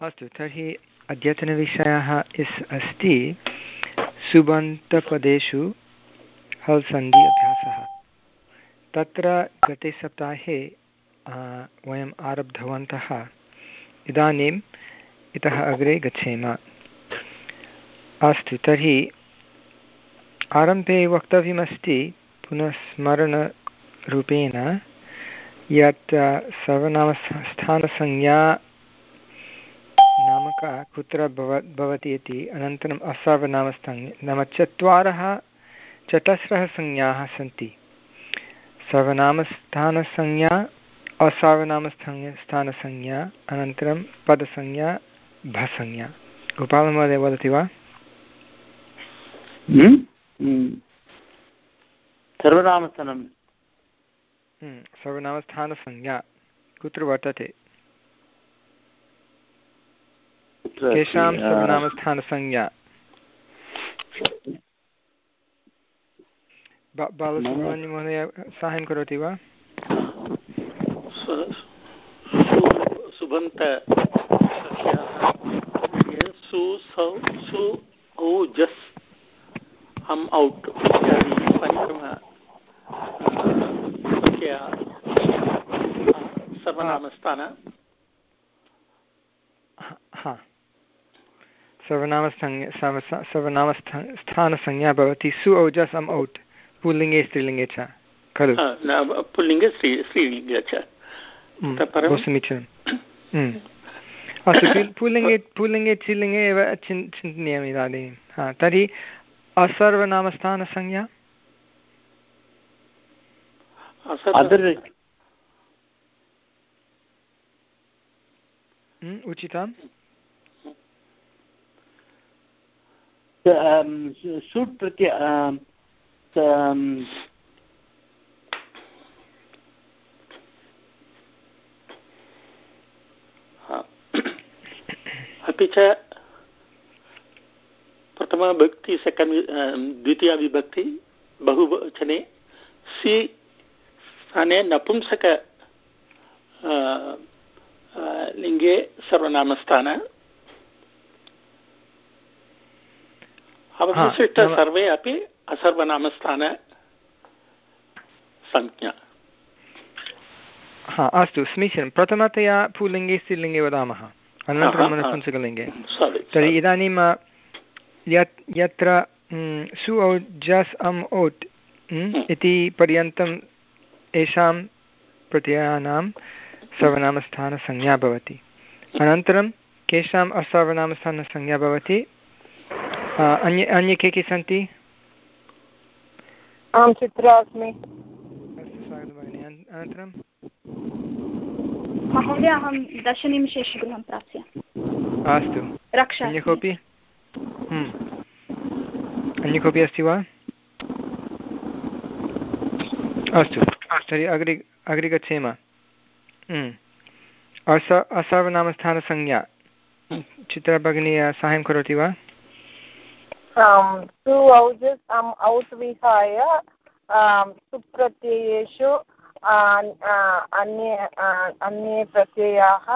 अस्तु, तर्हि अद्यतनविषयः इस् अस्ति सुबन्तपदेषु हल् सन्धि अभ्यासः। तत्र गते सप्ताहे वयम् आरब्धवन्तः, इदानीम् इतः अग्रे गच्छेम। अस्तु, तर्हि आरम्भे वक्तव्यमस्ति पुनः स्मरणरूपेण यत् सर्वनामस्थानसंज्ञा नाम कुत्र भव भवति इति अनन्तरम् असर्वनामस्थाने नाम चत्वारः चतस्रः संज्ञाः सन्ति। सर्वनामस्थानसंज्ञा असार्वनामस्थान स्थानसंज्ञा अनन्तरं पदसंज्ञा भसंज्ञा। गोपालमहोदय वदति वा? हम्म? हम्म। सर्वनामस्थानं हम्म, सर्वनामस्थानसंज्ञा कुत्र वर्तते? केषां सर्वनामस्थानसंज्ञा। बालसुब्रह्मण्यमहोदय साहाय्यं करोति वा? सुबन्त जस्। हम् औट् इत्यादि सर्वनामस्थान। हा। सर्वनामस्थान सर्वनामस्थानसंज्ञा भवति। सु औजस् अम् औट्। पुल्लिङ्गे स्त्रीलिङ्गे च। खलु? पुल्लिङ्गे स्त्रीलिङ्गे च। बहु समीचीनम् अस्तु पुल्लिङ्गे पुल्लिङ्गे स्त्रीलिङ्गे एव चिन् चिन्तनीयम् इदानीं। हा तर्हि असर्वनामस्थानसंज्ञा? उचितम्। सूट् प्रत्य अपि च प्रथमविभक्ति सेकेण्ड् द्वितीयविभक्ति बहुवचने सि स्थाने नपुंसक लिङ्गे सर्वनामस्थान अवशिष्ट सर्वे अपि असर्वनामस्थान संज्ञा। हा अस्तु समीचीनं। प्रथमतया पुल्लिङ्गे स्त्रीलिङ्गे वदामः। अनन्तरं नपुंसकलिङ्गे तर्हि इदानीं यत् यत्र सु औ जस् अम् औट् इति पर्यन्तम् येषां प्रत्ययानां सर्वनामस्थानसंज्ञा भवति। अनन्तरं केषाम् असर्वनामस्थानसंज्ञा भवति? अन्ये अन्ये के के सन्ति चित्रा अस्मि अनन्तरं महोदय अहं दशनिमिषेषु गृहं प्राप्स्यामि अस्तु अन्य कोऽपि? हम्म। अन्य कोऽपि अस्ति वा? अस्तु। तर्हि अग्रे अग्रे गच्छेम। हम्म। अस असर्वनामस्थानसंज्ञा चित्रभगिनी साहाय्यं करोति वा? टु औजस् औट् विहाय सुप्रत्ययेषु अन्ये अन्ये प्रत्ययाः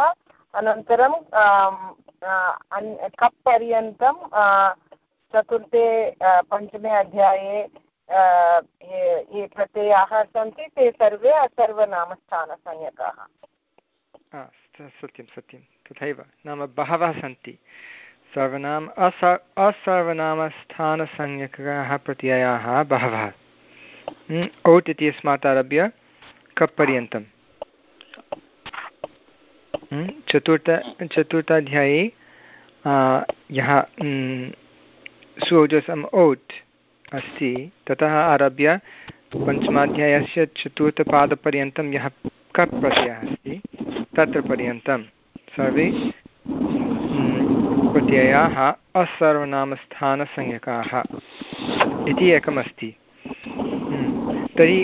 अनन्तरं कप् पर्यन्तं चतुर्थे पञ्चमे अध्याये ये प्रत्ययाः सन्ति ते सर्वे असर्वनामस्थानसंज्ञकाः सत्यं सत्यं। तथैव, नाम बहवः सन्ति। सर्वनाम अस, असर्वनामस्थानसंज्ञकाः प्रत्ययाः बहवः। औट् इत्यस्मात् आरभ्य कप् पर्यन्तं चतुर्थ, चतुर्थाध्याये यः सुओजसम् औट् अस्ति, ततः आरभ्य पञ्चमाध्यायस्य चतुर्थपादपर्यन्तं यः कप् प्रत्ययः अस्ति, तत्र पर्यन्तं। सर्वे प्रत्ययाः असर्वनामस्थानसंज्ञकाः इति एकमस्ति। तर्हि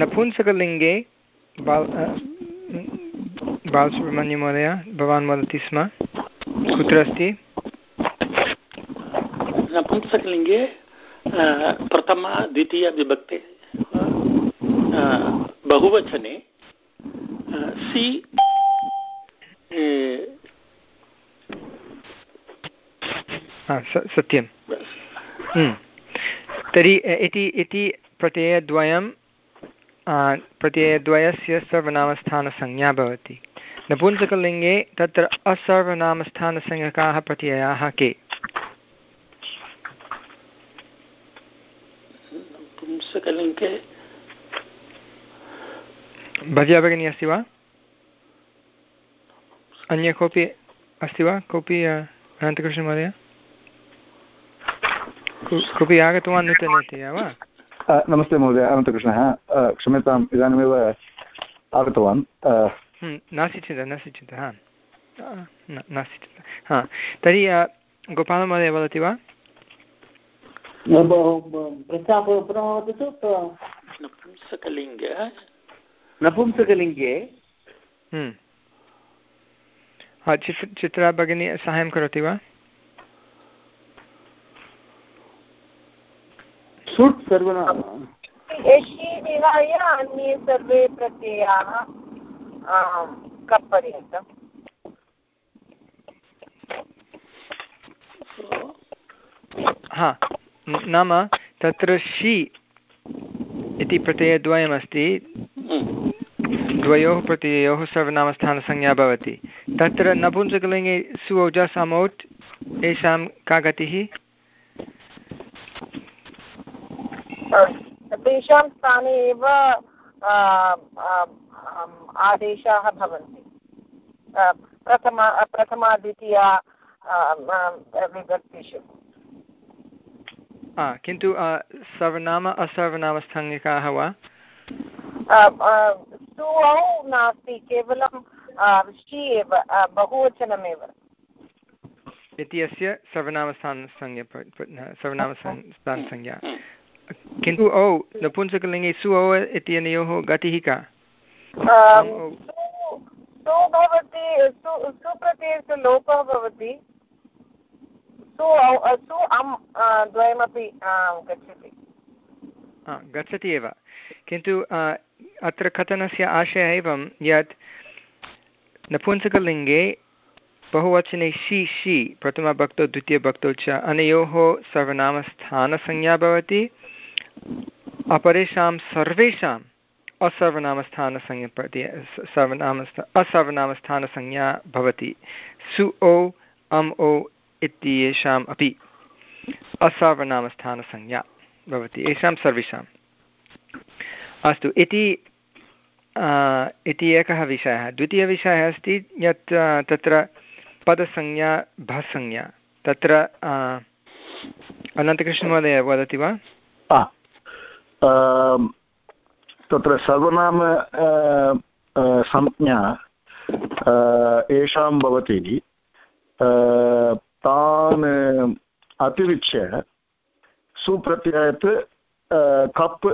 नपुंसकलिङ्गे बाल् बालसुब्रह्मण्यमहोदय, भवान् वदति स्म। कुत्र अस्ति? नपुंसकलिङ्गे प्रथमा द्वितीयविभक्ते बहुवचने सि सत्यं। तर्हि इति इति प्रत्ययद्वयं प्रत्ययद्वयस्य सर्वनामस्थानसंज्ञा भवति नपुंसकलिङ्गे तत्र असर्वनामस्थानसंज्ञकाः प्रत्ययाः के पुंसकलिङ्गे भव्या भगिनी अस्ति वा अन्य कोऽपि अस्ति वा कोऽपि अनन्तकृष्णमहोदय कोऽपि आगतवान् नूतनरीत्या वा? नमस्ते महोदय अनन्तकृष्णः। क्षम्यताम् इदानीमेव आगतवान्। नास्ति चिन्ता नास्ति चिन्ता हा। नास्ति चिन्ता हा। तर्हि गोपालमहोदय वदति वा? नपुंसकलिङ्गे। नपुंसकलिङ्गे? चित्र चित्रा भगिनी साहाय्यं करोति वा? सुट् सर्वनाम। एषि विहाय अन्ये सर्वे प्रत्ययाः कप् पर्यन्तम् हा नाम तत्र शि इति प्रत्ययद्वयमस्ति। द्वयोः प्रत्ययोः सर्वनामस्थानसंज्ञा भवति। तत्र नपुंसकलिङ्गे सुओजस् अमौट् येषां का गतिः? तेषां स्थाने एव आदेशाः भवन्ति। प्रथमा प्रथमा द्वितीया विभक्तिषु। किन्तु सर्वनाम असर्वनामस्थाङ्गिकाः वा? सुऔ नास्ति केवलं षि एव बहुवचनमेव। इत्यस्य सर्वनामस्थानसंज्ञा सर्वनामस्थानसंज्ञा किन्तु औ नपुंसकलिङ्गे सु औ इत्यनयोः गतिः का सु भवति सुप्रत्ययस्य लोपः भवति। सु सु अम् द्वयमपि गच्छति। गच्छति एव। किन्तु अत्र कथनस्य आशयः एवं यत् नपुंसकलिङ्गे बहुवचने शि शि प्रथमभक्तौ द्वितीयभक्तौ च अनयोः सर्वनामस्थानसंज्ञा भवति। अपरेषां सर्वेषाम् असर्वनामस्थानसंज्ञा प्रति सर्वनामस्थ, असर्वनामस्थानसंज्ञा भवति। सु ओ अम् ओ इत्येषाम् अपि असर्वनामस्थानसंज्ञा भवति। येषां सर्वेषाम्। अस्तु, इति इति एकः विषयः। द्वितीयविषयः अस्ति यत् तत्र पदसंज्ञा, भसंज्ञा। तत्र अनन्तकृष्णमहोदय वदति वा? तत्र सर्वनाम संज्ञा येषां भवति। तान् अतिरिच्य सुप्रत्ययात् कप्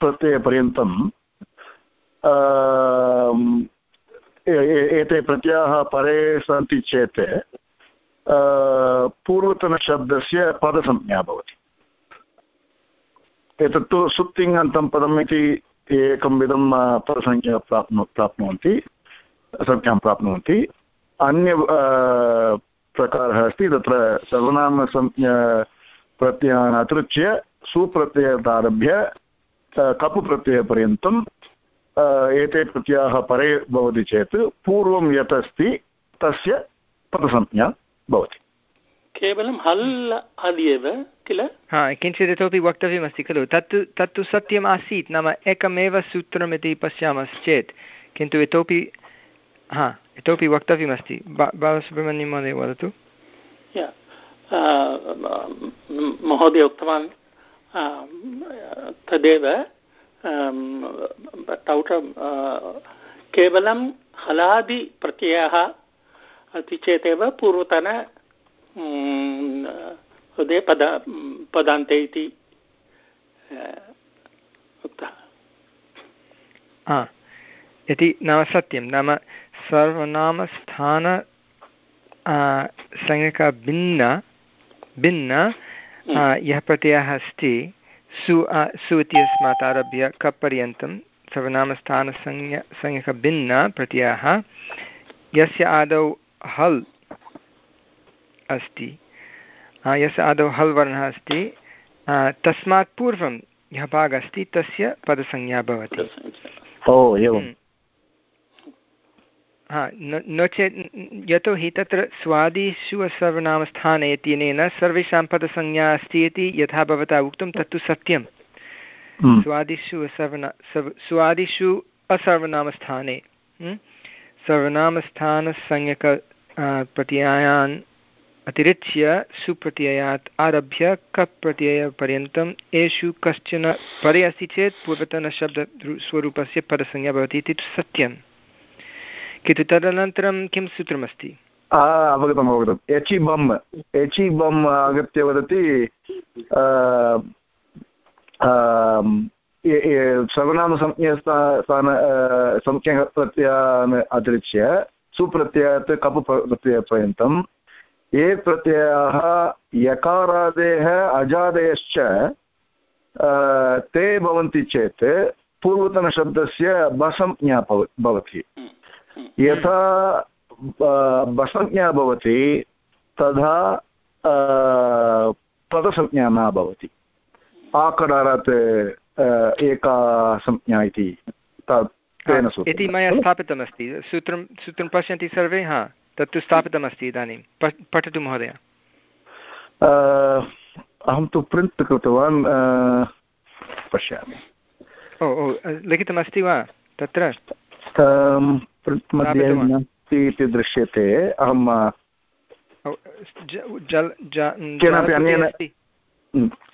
प्रत्ययपर्यन्तं एते प्रत्ययाः परे सन्ति चेत् पूर्वतनशब्दस्य पदसंज्ञा भवति। एतत्तु सुप्तिङन्तं पदम् इति एकं विधं पदसंज्ञा प्राप्नु, प्राप्नुवन्ति, संज्ञां प्राप्नुवन्ति। अन्य प्रकारः अस्ति, तत्र सर्वनामसंज्ञा प्रत्ययान् अतिरिच्य सुप्रत्ययादारभ्य कपु प्रत्ययपर्यन्तं एते प्रत्ययाः परे भवति चेत्, पूर्वं यत् अस्ति, तस्य पदसंज्ञा भवति। केवलं हल् आदि एव किल? हा किञ्चित् इतोपि वक्तव्यमस्ति खलु। तत्तु तत्तु सत्यम् आसीत् नाम एकमेव सूत्रम् इति पश्यामश्चेत् किन्तु इतोपि हा इतोपि वक्तव्यमस्ति। बालसुब्रह्मण्यं महोदय वदतु। महोदय उक्तवान् तदेव केवलं हलादिप्रत्ययः अस्ति चेदेव पूर्वतन हृदये पद पदान्ते इति उक्तः। इति नाम सत्यं नाम सर्वनामस्थान संज्ञका भिन्न भिन्न यः प्रत्ययः अस्ति सु सु इत्यस्मात् आरभ्य कपर्यन्तं सर्वनामस्थानसंज्ञ संज्ञकभिन्नप्रत्ययः यस्य आदौ हल् अस्ति यस्य आदौ हल् वर्णः अस्ति तस्मात् पूर्वं यः भागः अस्ति तस्य पदसंज्ञा भवति ओ एवं हम्म। हा न चेत् यतोहि तत्र स्वादिषु असर्वनामस्थाने इत्यनेन सर्वेषां पदसंज्ञा अस्ति इति यथा भवता उक्तं तत्तु सत्यं हम्म। स्वादिषु असर्वना सर्व स्वादिषु असर्वनामस्थाने हम्म? सर्वनामस्थानसंज्ञक प्रत्ययान् अतिरिच्य सुप्रत्ययात् आरभ्य कप् प्रत्ययपर्यन्तम् एषु कश्चन परे अस्ति चेत् पूर्वतनशब्द स्वरूपस्य पदसंज्ञा भवति इति तु सत्यं। किन्तु तदनन्तरं किं सूत्रमस्ति? अवगतम् अवगतम्। एचि बम् एचि बम् आगत्य वदति सर्वनामसंज्ञा स्थान संज्ञप्रत्ययान् अतिरिच्य सुप्रत्ययात् कप् प्रत्ययपर्यन्तं ये प्रत्ययाः यकारादेः अजादयश्च ते भवन्ति चेत् पूर्वतनशब्दस्य बसंज्ञा भवति। यथा बसंज्ञा भवति तथा पदसंज्ञा न भवति। एका संज्ञा इति तेन इति मया स्थापितमस्ति। सूत्रं सूत्रं पश्यन्ति सर्वे? हा। तत्तु स्थापितमस्ति इदानीं। पठतु महोदय। अहं तु प्रिण्ट् कृतवान् पश्यामि। ओ ओ लिखितमस्ति वा? तत्र? प्रिण्ट् मध्ये नास्ति इति दृश्यते। अहं केनापि अन्येन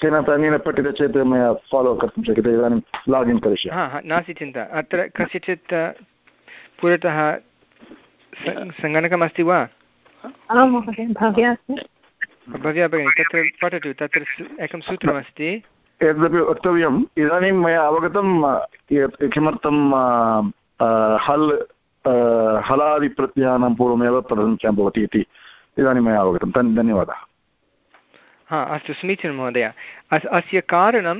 केनापि अन्येन पठितं चेत् मया फालो कर्तुं शक्यते। इदानीं लागिन् करिष्यामि। नास्ति चिन्ता। अत्र कस्यचित् पुरतः सङ्गणकमस्ति वा? भव्या भगिनी तत्र पठतु तत्र एकं सूत्रमस्ति। एतदपि वक्तव्यम्। इदानीं मया अवगतं किमर्थं हल् हलादिप्रत्ययानां पूर्वमेव पदसङ्ख्या भवति इति इदानीं मया अवगतं। तन् धन्यवादः। हा अस्तु समीचीनं महोदय। अस् अस्य कारणं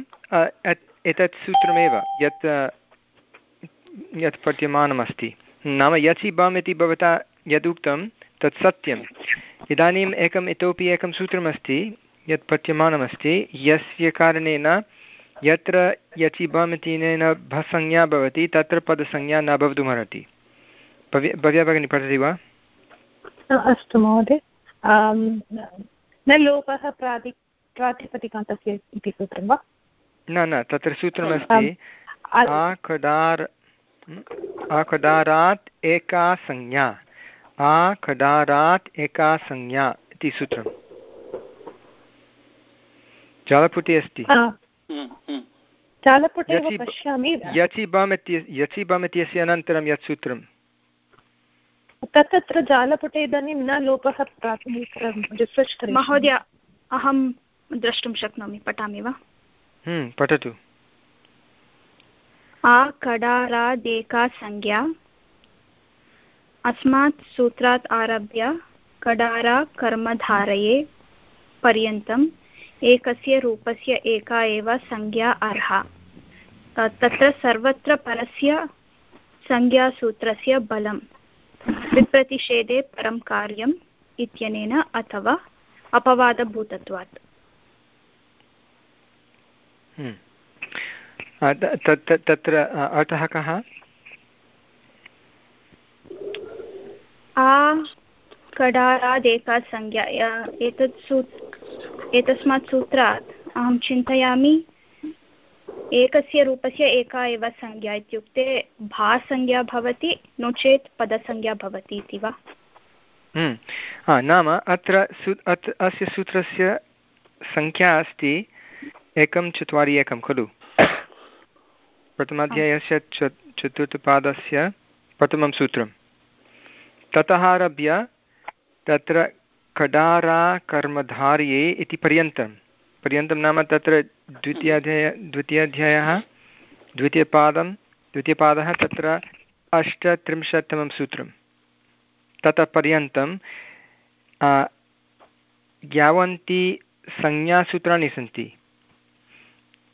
एतत् सूत्रमेव यत् यत् पठ्यमानमस्ति। नाम यचि बम् इति भवता यदुक्तं तत् सत्यम्। इदानीम् एकम् इतोपि एकं सूत्रमस्ति यत् पठ्यमानमस्ति यस्य कारणेन यत्र यचि बम् इत्यनेन भसंज्ञा भवति तत्र पदसंज्ञा न भवितुमर्हति। भव्य भव्या भगिनी पठति वा? अस्तु महोदय। न लोपः प्राति प्रातिपदिकान्तस्य इति सूत्रं वा? न न तत्र सूत्रमस्ति। आखडार् आखडारात् एका संज्ञा। आखडारात् एका संज्ञा इति सूत्रम्। जालपुटे अस्ति। यचि बम् इति यचि बम् इत्यस्य अनन्तरं यत् सूत्रं तत्र जालपुटे इदानीं न लोपः महोदय अहं द्रष्टुं शक्नोमि पठामि वा? पठतु। आ कडारादेका संज्ञा। अस्मात् सूत्रात् आरभ्य कडारा कर्मधारये पर्यन्तम् एकस्य रूपस्य एका एव संज्ञा अर्हा। तत्र सर्वत्र परस्य संज्ञासूत्रस्य बलं विप्रतिषेधे परं कार्यम् इत्यनेन अथवा अपवादभूतत्वात्। तत्र अर्थः कः? आ कडारादेका संज्ञा एतत् सू एतस्मात् सूत्रात् अहं चिन्तयामि एकस्य रूपस्य एका एव संज्ञा इत्युक्ते भासंज्ञा भवति नो चेत् पदसंज्ञा भवति इति वा? नाम अत्र सू अस्य सूत्रस्य सङ्ख्या अस्ति एकं चत्वारि एकं खलु? प्रथमाध्यायस्य चतुर्थपादस्य प्रथमं सूत्रं ततः आरभ्य तत्र कडारा कर्मधार्ये इति पर्यन्तं पर्यन्तं नाम तत्र द्वितीयाध्याय, द्वितीयाध्यायः, द्वितीयपादं, द्वितीयपादः तत्र अष्टत्रिंशत्तमं सूत्रं ततः पर्यन्तं यावन्ति संज्ञासूत्राणि सन्ति।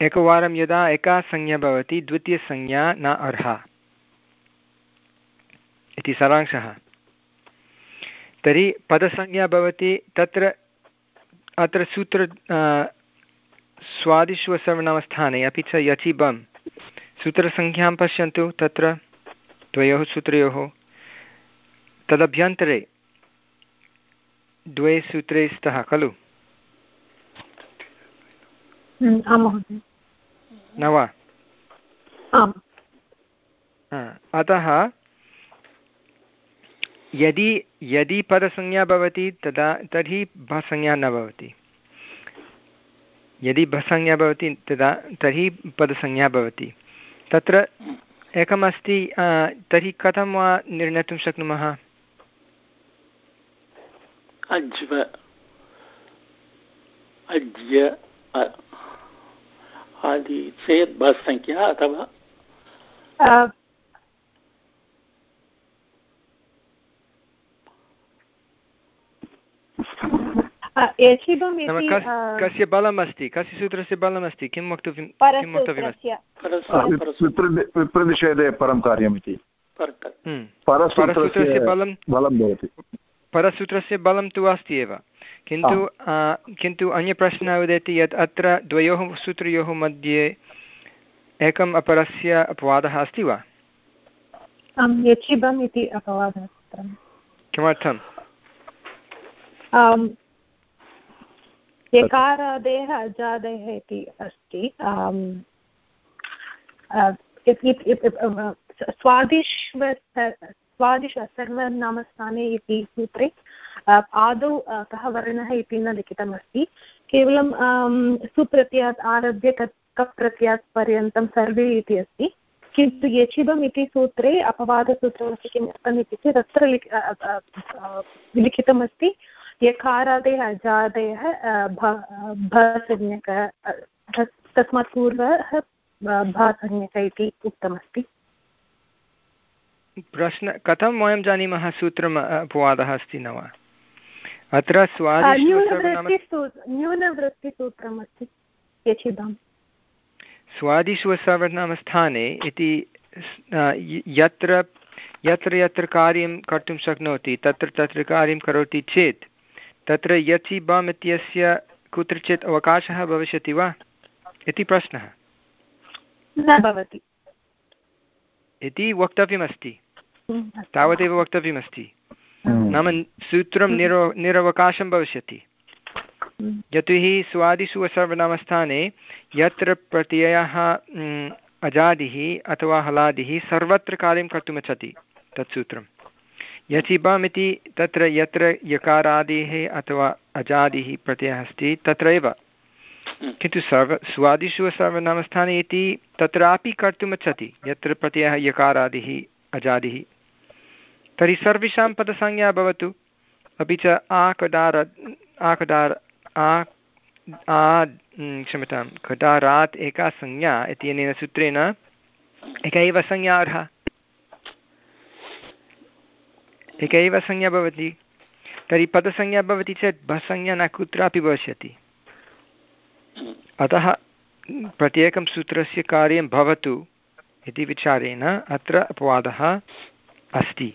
एकवारं यदा एका संज्ञा भवति द्वितीयसंज्ञा न अर्हा। इति सारांशः। तर्हि पदसंज्ञा भवति, तत्र, अत्र सूत्र स्वादिष्वसर्वनामस्थाने अपि च यचि बम् सूत्रसङ्ख्यां पश्यन्तु, तत्र द्वयोः सूत्रयोः। तदभ्यन्तरे द्वे सूत्रे स्तः, खलु? न वा अतः यदि यदि पदसंज्ञा भवति तदा तर्हि भसंज्ञा न भवति यदि भसंज्ञा भवति तदा तर्हि पदसंज्ञा भवति तत्र एकमस्ति तर्हि कथं वा निर्णेतुं शक्नुमः अज्व अज्य आदि चेत् बस् सङ्ख्या अथवा? कस्य बलम् अस्ति कस्य सूत्रस्य बलम् अस्ति किं वक्तव्यं किं वक्तव्यमस्ति? परं कार्यम् इति परसूत्रस्य बलं बलं भवति। परसूत्रस्य बलं तु अस्ति एव। किन्तु किन्तु अन्यप्रश्नः उदेति यत् अत्र द्वयोः सूत्रयोः मध्ये एकम् अपरस्य अपवादः अस्ति वा? किमर्थम्? यकारादेः अजादयः इति अस्ति। स्वादिष्व स्वादिश सर्वनामस्थाने इति सूत्रे आदौ कः वर्णः इति न लिखितमस्ति। केवलं सुप्रत्ययात् आरभ्य कप् प्रत्ययात् पर्यन्तं सर्वे इति अस्ति। किन्तु यचिदम् इति सूत्रे अपवादसूत्रमस्ति किमर्थम् इत्युक्ते तत्र लिखितमस्ति। यकारादयः अजादयः भसंज्ञक तस्मात् पूर्वः भासंज्ञक इति उक्तमस्ति। प्रश्न कथं वयं जानीमः सूत्रम् अपवादः अस्ति न वा? अत्र स्वादिष्वसवर्नामस्थाने इति यत्र यत्र यत्र कार्यं कर्तुं शक्नोति तत्र तत्र कार्यं करोति चेत् तत्र यचि बम् इत्यस्य कुत्रचित् अवकाशः भविष्यति वा? इति प्रश्नः। न भवति। इति वक्तव्यमस्ति। तावदेव वक्तव्यमस्ति। नाम सूत्रं निरव निरवकाशं भविष्यति। यतोहि स्वादिषु असर्वनामस्थाने यत्र प्रत्ययः अजादिः अथवा हलादिः सर्वत्र कार्यं कर्तुमिच्छति तत् सूत्रं यचिबम् इति तत्र यत्र यकारादिः अथवा अजादिः प्रत्ययः अस्ति, तत्रैव किन्तु सर्व, स्वादिषु सर्वनामस्थाने इति तत्रापि कर्तुमिच्छति यत्र प्रत्ययः यकारादिः, अजादिः तर्हि सर्वेषां पदसंज्ञा भवतु। अपि च आकडार आकडार आ क्षम्यतां कडारात् एका संज्ञा इत्यनेन सूत्रेण एका एव संज्ञा अर्हा। एक एव संज्ञा भवति, तर्हि पदसंज्ञा भवति चेत् भसंज्ञा न कुत्रापि भविष्यति। अतः प्रत्येकं सूत्रस्य कार्यं भवतु इति विचारेण अत्र अपवादः अस्ति।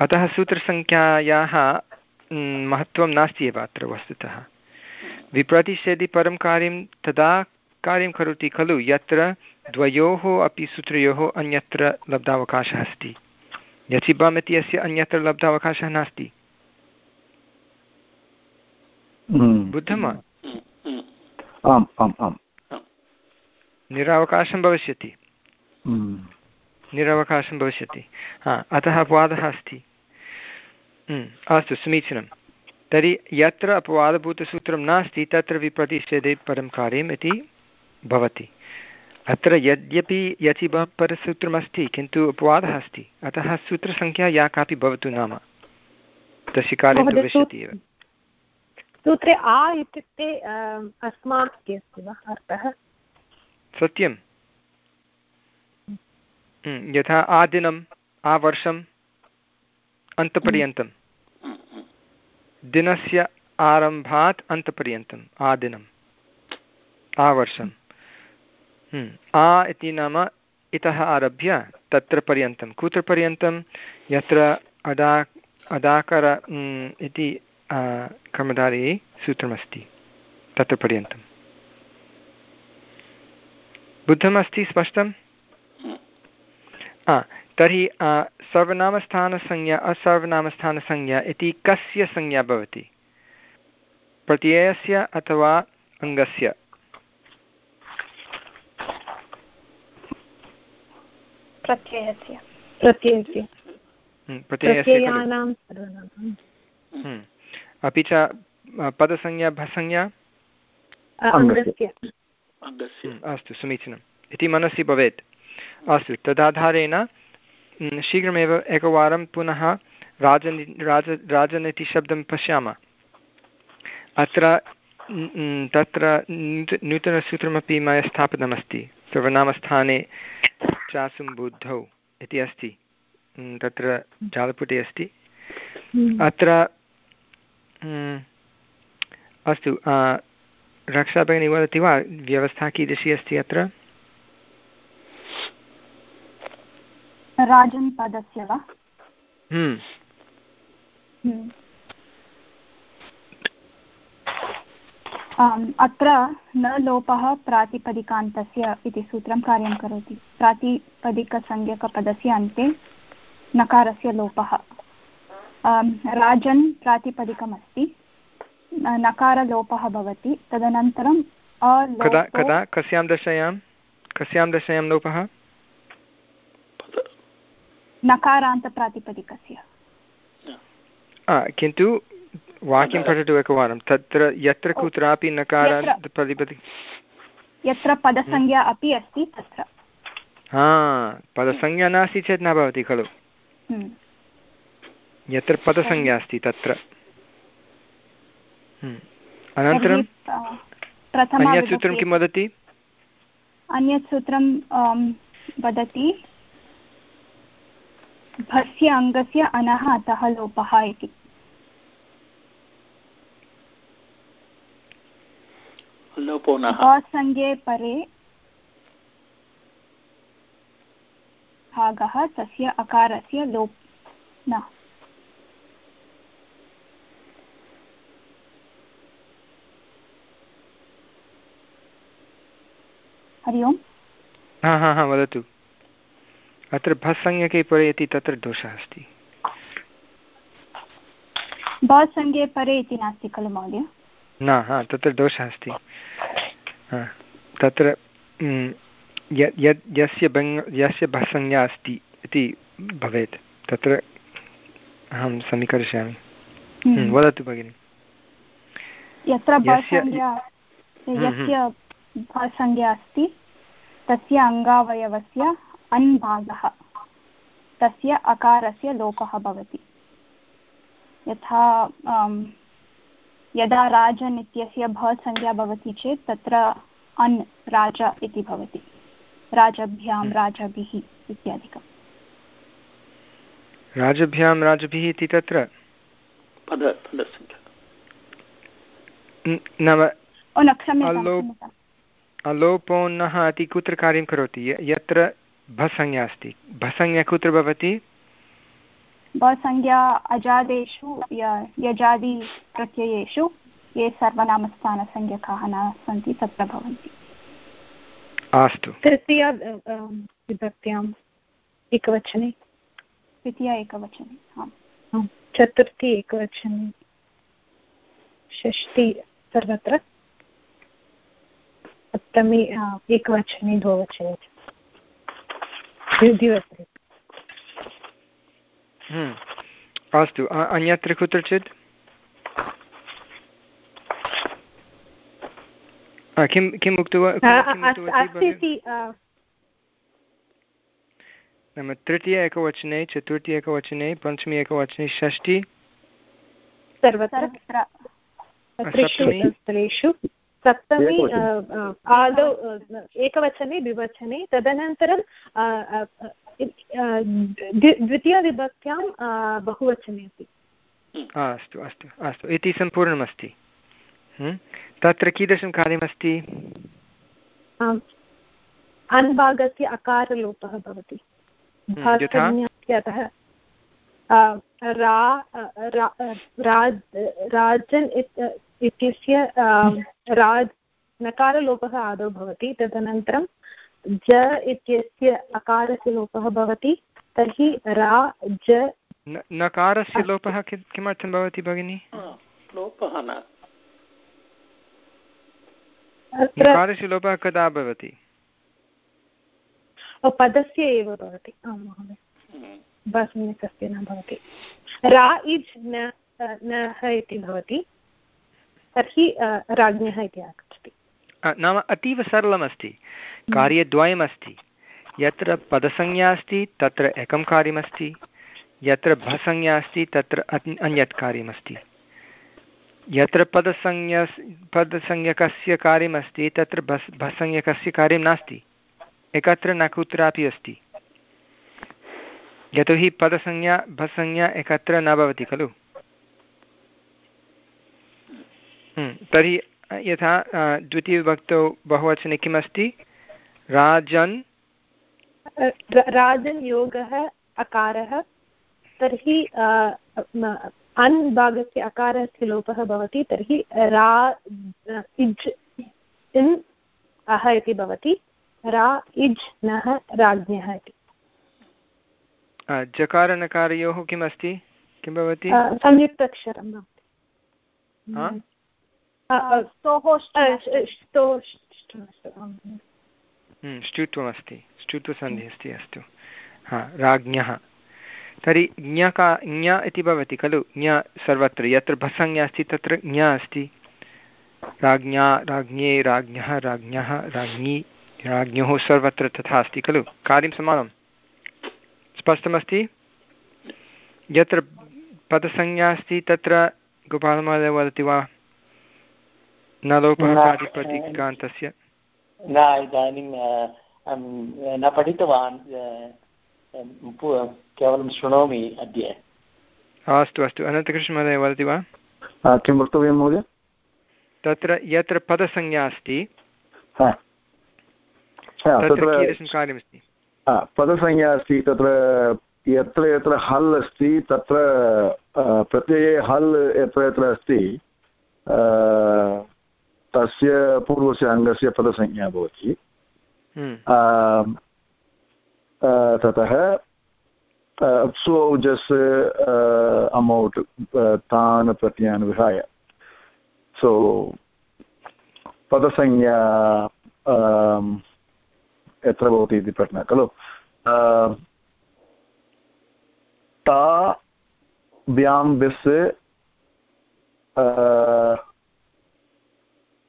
अतः सूत्रसङ्ख्यायाः महत्त्वं नास्ति एव अत्र वस्तुतः। विप्रतिषेधि परं कार्यं तदा कार्यं करोति खलु यत्र द्वयोः अपि सूत्रयोः अन्यत्र लब्धावकाशः अस्ति। यचिबम् इति अस्य अन्यत्र लब्धावकाशः नास्ति। बुद्धं वा? आम् आम् आम्। निरावकाशं भविष्यति। निरवकाशं भविष्यति। हा अतः अपवादः अस्ति। हम्म, अस्तु समीचीनं। तर्हि यत्र अपवादभूतसूत्रं नास्ति तत्र विप्रतिषेधे परं कार्यम् इति भवति। अत्र यद्यपि यचि परसूत्रमस्ति किन्तु अपवादः अस्ति। अतः सूत्रसङ्ख्या या कापि भवतु नाम। तस्य कार्यं भविष्यति एव। सूत्रे आ इत्युक्ते अस्मात् अस्ति वा? अर्थः? सत्यं यथा आदिनम् आवर्षम् अन्तपर्यन्तं दिनस्य आरम्भात् अन्तपर्यन्तम् आदिनम् आवर्षम्। आ इति नाम इतः आरभ्य तत्र पर्यन्तं कुत्र पर्यन्तं यत्र अदा अदाकर इति कर्मधारे सूत्रमस्ति तत्र पर्यन्तं बुद्धमस्ति स्पष्टं तर्हि सर्वनामस्थानसंज्ञा असर्वनामस्थानसंज्ञा इति कस्य संज्ञा भवति? प्रत्ययस्य अथवा अङ्गस्य? प्रत्ययस्य। प्रत्ययस्य। हम्म, अपि च पदसंज्ञा भसंज्ञा? अस्तु समीचीनम्। इति मनसि भवेत्। अस्तु तदाधारेण शीघ्रमेव एकवारं पुनः राजनि राज राजनीतिशब्दं पश्यामः। अत्र तत्र नूतनसूत्रमपि मया स्थापितमस्ति। सर्वनामस्थाने चासुं बुद्धौ इति अस्ति। तत्र जालपुटे अस्ति। हम्म। अत्र अस्तु रक्षाभगिनी वदति वा? व्यवस्था कीदृशी अस्ति अत्र? राजन् पदस्य वा? हम्म। हम्म। अत्र न लोपः प्रातिपदिकान्तस्य इति सूत्रं कार्यं करोति। प्रातिपदिकसंज्ञकपदस्य अन्ते नकारस्य लोपः। राजन् प्रातिपदिकमस्ति। नकारलोपः भवति। तदनन्तरं कदा कदा? कस्यां दशायां? कस्यां दशायां लोपः? नकारान्तप्रातिपदिकस्य किन्तु वाक्यं पठतु एकवारं। तत्र यत्र कुत्रापि नकारात् प्रतिपदि यत्र पदसंज्ञा अपि अस्ति तत्र। हा पदसंज्ञा नास्ति चेत् न भवति खलु। हम्म। यत्र पदसंज्ञा अस्ति तत्र। हम्म। अनन्तरं अन्यत् सूत्रं किं वदति? अन्यत् सूत्रं वदति। भस्य अङ्गस्य अनः अतः लोपः इति। असङ्गे परे भागः तस्य अकारस्य लोप न। हरि ओम्। हा हा हा वदतु। अत्र भसंज्ञके परे इति तत्र दोषः अस्ति। बसंज्ञे परे इति नास्ति खलु महोदय? न हा तत्र दोषः अस्ति। तत्र यद् यस्य बङ् यस्य भसंज्ञा अस्ति इति भवेत्। तत्र अहं समीकरिष्यामि। हम्म, वदतु भगिनि। यत्र यस्य भसंज्ञा अस्ति तस्य अङ्गावयवस्य अन्भागः तस्य अकारस्य लोपः भवति। यथा यदा राजन् इत्यस्य भ संज्ञा भवति चेत् तत्र अन् राज इति भवति। राजभ्यां हम्म। राजभिः इत्यादिकम्। राजभ्यां राजभिः इति तत्र? नाम अलोपोन्नः इति कुत्र कार्यं करोति? यत्र भसंज्ञा अस्ति। भसंज्ञा कुत्र भवति? बसंज्ञा अजादेषु यजादिप्रत्ययेषु ये सर्वनामस्थानसंज्ञकाः न सन्ति तत्र भवन्ति। अस्तु। तृतीया विभक्त्याम् एकवचने। तृतीया एकवचने आम्। चतुर्थी एकवचने। षष्ठी सर्वत्र। सप्तमी एकवचने द्ववचने द्विवचने हम्म। अस्तु अन्यत्र कुत्रचित् किं किम् उक्तवती नाम तृतीय एकवचने चतुर्थी एकवचने पञ्चमी एकवचने षष्ठी? स्थलेषु सप्तमी आदौ एकवचने द्विवचने तदनन्तरं द्वितीयविभक्त्यां बहुवचने अपि अस्तु अस्तु अस्तु इति सम्पूर्णमस्ति। तत्र कीदृशं कार्यमस्ति? अन्भागस्य अकारलोपः भवति। राजन् इत्यस्य राज नकारलोपः आदौ भवति तदनन्तरं ज इत्यस्य अकारस्य लोपः भवति तर्हि रा ज नकारस्य लोपः किमर्थं भवति भगिनि? लोपः न। नकारस्य लोपः कदा भवति? पदस्य एव भवति। आं महोदय। सम्यक् अस्ति न भवति। रा इज् न इति भवति। तर्हि राज्ञः इति आगच्छति। नाम अतीव सरलमस्ति। कार्यद्वयमस्ति। यत्र पदसंज्ञा अस्ति, तत्र एकं कार्यमस्ति। यत्र भसंज्ञा अस्ति, तत्र अन्यत् कार्यमस्ति। यत्र पदसंज्ञ पदसंज्ञकस्य कार्यमस्ति, तत्र भस्, भसंज्ञकस्य कार्यं नास्ति। एकत्र न कुत्रापि अस्ति। यतोहि पदसंज्ञा, भसंज्ञा एकत्र न भवति खलु? तर्हि यथा द्वितीयविभक्तौ बहुवचने किमस्ति? राजन्? राजन् योगः अकारः तर्हि अन् भागस्य अकारस्य लोपः भवति तर्हि रा इज् इन् अह इति भवति रा इज् नः राज्ञः इति। जकारनकारयोः किम् अस्ति किं भवति? संयुक्तक्षरं ष्टुत्वमस्ति ष्टुत्वसन्धिः अस्ति अस्तु हा राज्ञः तर्हि ज्ञका ज्ञ इति भवति खलु ज्ञ सर्वत्र यत्र भसंज्ञा अस्ति तत्र ज्ञ अस्ति राज्ञा राज्ञे राज्ञः राज्ञः राज्ञी राज्ञोः सर्वत्र तथा अस्ति खलु कार्यं समानं स्पष्टमस्ति यत्र पदसंज्ञा अस्ति तत्र गोपालमहोदय वदति वा न लोपः प्रातिपदिकान्तस्य न इदानीं न पठितवान् केवलं शृणोमि अद्य। अस्तु अस्तु। अनन्तकृष्णमहोदय वदति वा? किं वक्तव्यं महोदय? तत्र यत्र पदसंज्ञा अस्ति कार्यमस्ति? पदसंज्ञा अस्ति तत्र यत्र यत्र हल् अस्ति तत्र प्रत्यये हल् यत्र यत्र अस्ति तस्य पूर्वस्य अङ्गस्य पदसंज्ञा भवति। हम्म। ततः सोजस् अमौट् तान् प्रत्ययान् विहाय सो पदसंज्ञा यत्र भवति इति प्रश्नः खलु? ता व्यां विस्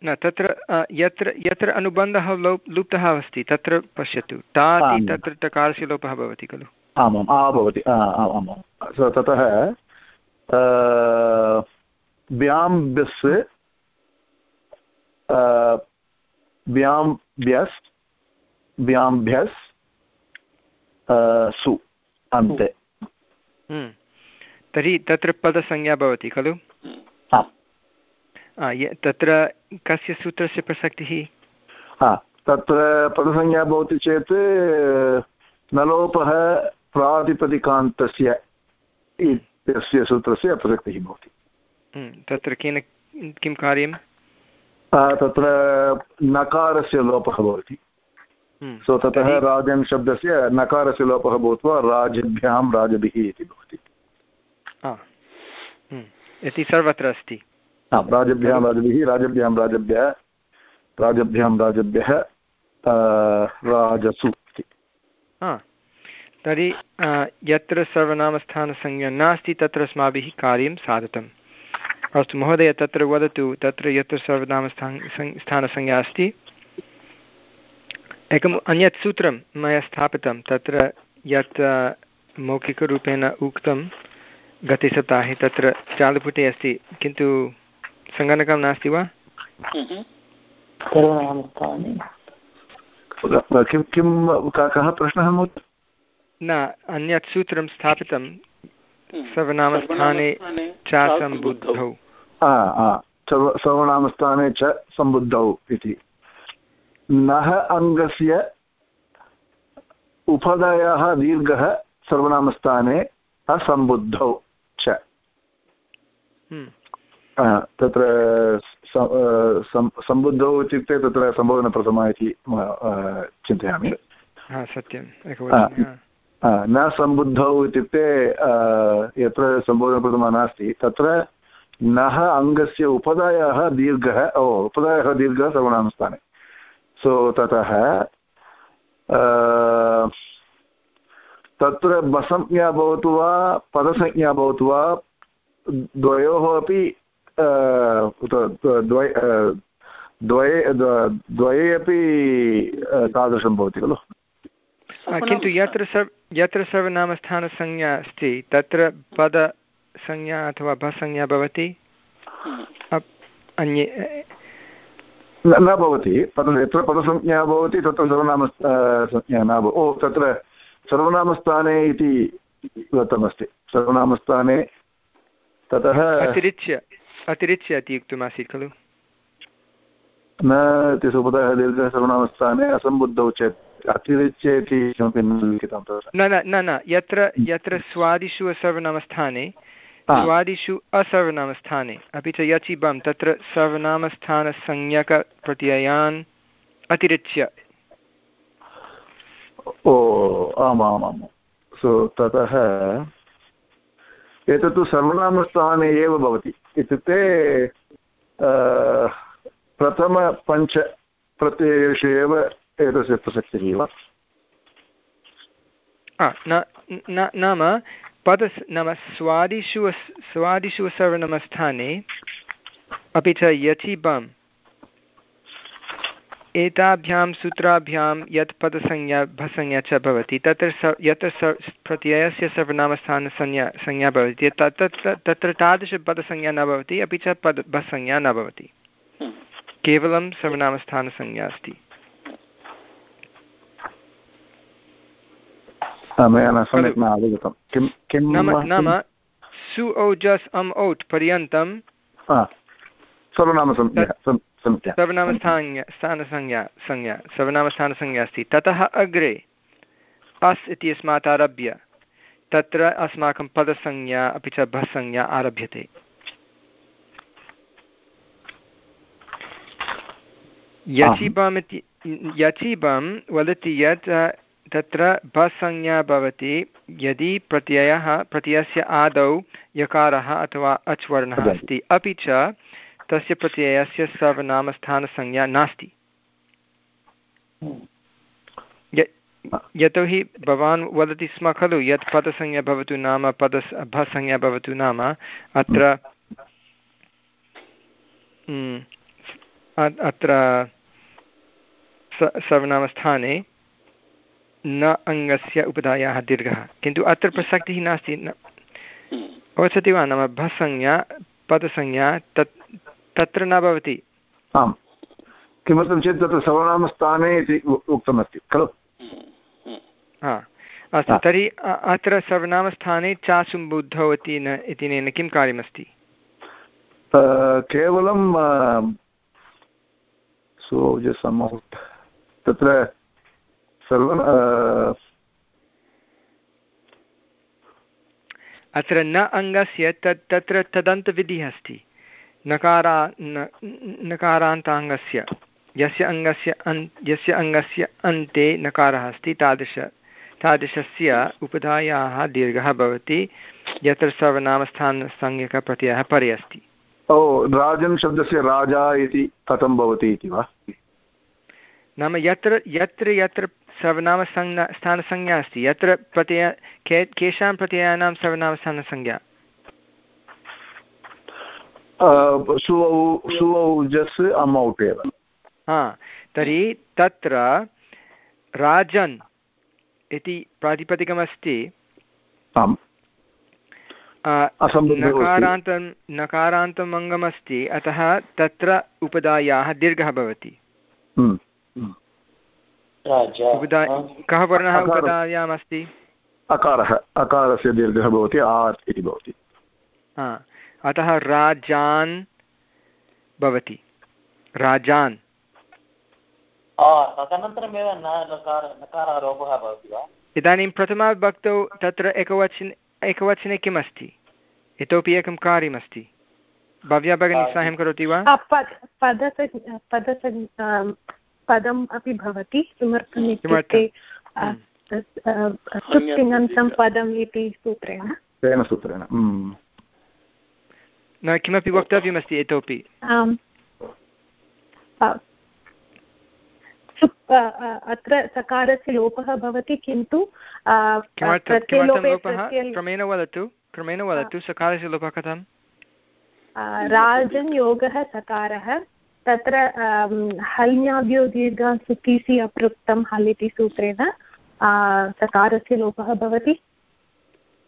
न तत्र यत्र यत्र अनुबन्धः लुप्तः अस्ति तत्र पश्यतु। ता तत्र टकारस्य लोपः भवति खलु। आमाम् आ भवति। आमां ततः व्यां बिस् व्यां व्यस् व्याम्भ्यस् सु अन्ते। तर्हि तत्र पदसंज्ञा भवति खलु। तत्र कस्य सूत्रस्य प्रसक्तिः? तत्र पदसंज्ञा भवति चेत् नलोपः प्रातिपदिकान्तस्य इत्यस्य सूत्रस्य प्रसक्तिः भवति। हम्म, तत्र केन किं कार्यं? तत्र नकारस्य लोपः भवति। हम्म, सो ततः राजन् शब्दस्य नकारस्य लोपः भूत्वा राजभ्यां राजभिः इति भवति। इति सर्वत्र अस्ति। राजभ्यां, राजभिः, राजभ्यां, राजभ्यः राजभ्यां, राजभ्यः राजसु इति। तर्हि यत्र सर्वनामस्थानसंज्ञा नास्ति, तत्र अस्माभिः कार्यं साधितम्। अस्तु, महोदय, तत्र वदतु, तत्र यत्र सर्वनामस्थान स्थानसंज्ञा अस्ति? एकम् अन्यत् सूत्रं मया स्थापितं, तत्र यत् मौखिकरूपेण उक्तं गतसप्ताहे तत्र चालुपुटे अस्ति, किन्तु सङ्गणकं नास्ति वा? किं किं कः प्रश्नः न अन्यत् सूत्रं स्थापितं सर्वनामस्थाने च सम्बुद्धौ। सर्वनामस्थाने च सम्बुद्धौ इति। नः अङ्गस्य उपदयः दीर्घः सर्वनामस्थाने असम्बुद्धौ च। तत्र सम्बुद्धौ इत्युक्ते तत्र सम्बोधनप्रथमा इति चिन्तयामि। न सम्बुद्धौ इत्युक्ते यत्र सम्बोधनप्रथमा नास्ति तत्र नः अङ्गस्य उपदायः दीर्घः ओ उपदायः दीर्घः सर्वनामस्थाने। सो ततः तत्र बसंज्ञा भवतु वा पदसंज्ञा भवतु वा द्वयोः अपि द्वये द्वये अपि तादृशं भवति खलु? किन्तु यत्र सर् यत्र सर्वनामस्थानसंज्ञा अस्ति तत्र पदसंज्ञा अथवा भसंज्ञा भवति? अन्ये न भवति. पद यत्र पदसंज्ञा भवति तत्र सर्वनाम संज्ञा न भव ओ तत्र सर्वनामस्थाने इति दत्तमस्ति सर्वनामस्थाने ततः अतिरिच्य। अतिरिच्य इति उक्तमासीत् खलु न इति सुपदः दीर्घः सर्वनामस्थाने असम्बुद्धौ चेत् अतिरिच्य इति किमपि न लिखितं न न न यत्र यत्र स्वादिषु सर्वनामस्थाने स्वादिषु असर्वनामस्थाने अपि च यचि बं तत्र सर्वनामस्थानसंज्ञकप्रत्ययान् अतिरिच्य ओ आमामाम् सो ततः एतत्तु सर्वनामस्थाने एव भवति इत्युक्ते प्रथमपञ्चप्रत्ययेषु एव एतस्य प्रसक्तिः वा? नाम पद नाम स्वादिषु स्वादिषु सर्वनमस्थाने अपि च यचि एताभ्यां सूत्राभ्यां यत् पदसंज्ञा भसंज्ञा च भवति। तत्र स यत्र स प्रत्ययस्य सर्वनामस्थानसंज्ञा संज्ञा भवति। तत्र तत्र तादृशपदसंज्ञा न भवति अपि च पद भसंज्ञा न भवति। केवलं सर्वनामस्थानसंज्ञा अस्ति। नाम सु औजस् अम् औट् पर्यन्तं सर्वनामसंज्ञा सर्वनामस्थान स्थानसंज्ञा संज्ञा। सर्वनामस्थानसंज्ञा अस्ति। ततः अग्रे अस् इत्यस्मात् आरभ्य तत्र अस्माकं पदसंज्ञा अपि च भसंज्ञा आरभ्यते। यचिबम् इति यचिबं वदति यत् तत्र भसंज्ञा भवति यदि प्रत्ययः प्रत्ययस्य आदौ यकारः अथवा अच्वर्णः अस्ति। अपि च तस्य प्रत्ययस्य सर्वनामस्थानसंज्ञा नास्ति। यतोहि भवान् वदति स्म खलु यत् पदसंज्ञा भवतु नाम पदस् भसंज्ञा भवतु नाम। अत्र हम्म, अत्र सर्वनामस्थाने न अङ्गस्य उपधायाः दीर्घः। किन्तु अत्र प्रसक्तिः नास्ति। न अवगच्छति वा नाम भसंज्ञा पदसंज्ञा तत् तत्र न भवति। आम्। किमर्थं चेत् तत्र सर्वनामस्थाने इति उक्तमस्ति खलु? हा। अस्तु तर्हि अत्र सर्वनामस्थाने चासुम्बुद्धौ इति न इत्यनेन किं कार्यमस्ति? केवलं तत्र सर्व अत्र न अङ्गस्य तत् तत्र तदन्तविधिः अस्ति। नकारा नकारान्ताङ्गस्य यस्य अङ्गस्य अन् यस्य अङ्गस्य अन्ते नकारः अस्ति तादृश तादृशस्य उपधायाः दीर्घः भवति यत्र सर्वनामस्थानसंज्ञकप्रत्ययः परे अस्ति। ओ राजन् शब्दस्य राजा इति कथं भवति इति वा? नाम यत्र यत्र यत्र सर्वनामसंज्ञा स्थानसंज्ञा अस्ति यत्र प्रत्यय के केषां प्रत्ययानां सर्वनामस्थानसंज्ञा सुौजस् अमौट् एव। हा तर्हि तत्र राजन् इति प्रातिपदिकमस्ति। आम्। नकारान्तं नकारान्तम् अङ्गमस्ति अतः तत्र उपदायाः दीर्घः भवति। हम्म, हम्म। कः वर्णः उपदायाम् अस्ति अकारः अकारस्य दीर्घः भवति आर् इति भवति। अतः राजान् भवति। राजान्। इदानीं प्रथमाविभक्तौ तत्र एकवचने एकवचने किम् अस्ति इतोपि एकं कार्यमस्ति। भव्या भगिनी साहाय्यं करोति वा? पदम् अपि भवति। किमर्थम् इत्युक्ते पदम् इति सूत्रेण। सूत्रेण। न किमपि वक्तव्यमस्ति इतोपि अत्र सकारस्य लोपः भवति किन्तु क्रमेण वदतु क्रमेण वदतु सकारस्य लोपः कथं राजन् योगः सकारः तत्र हल्न्याभ्यो दीर्घ सुकीसि अपृक्तं हल् इति सूत्रेण सकारस्य लोपः भवति।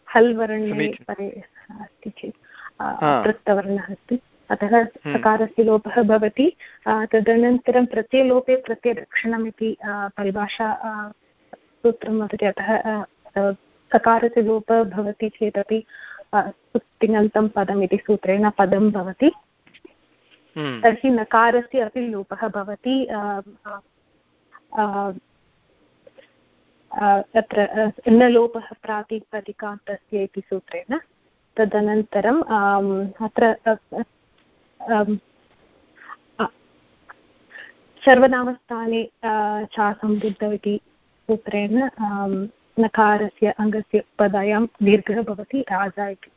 हल् वर्णे अस्ति चेत्। अपृक्तवर्णः अस्ति। अतः हम्म। सकारस्य लोपः भवति। तदनन्तरं प्रत्ययलोपे प्रत्ययरक्षणम् इति परिभाषा सूत्रं वर्तते अतः सकारस्य लोपः भवति चेदपि तिङन्तं पदम् इति सूत्रेण पदं भवति। हम्म। तर्हि नकारस्य अपि लोपः भवति। तत्र न लोपः प्रातिपदिकान्तस्य इति सूत्रेण। तदनन्तरम् अत्र सर्वनामस्थाने च सम्बुद्ध इति सूत्रेण नकारस्य अङ्गस्य पदायां दीर्घः भवति राजा इति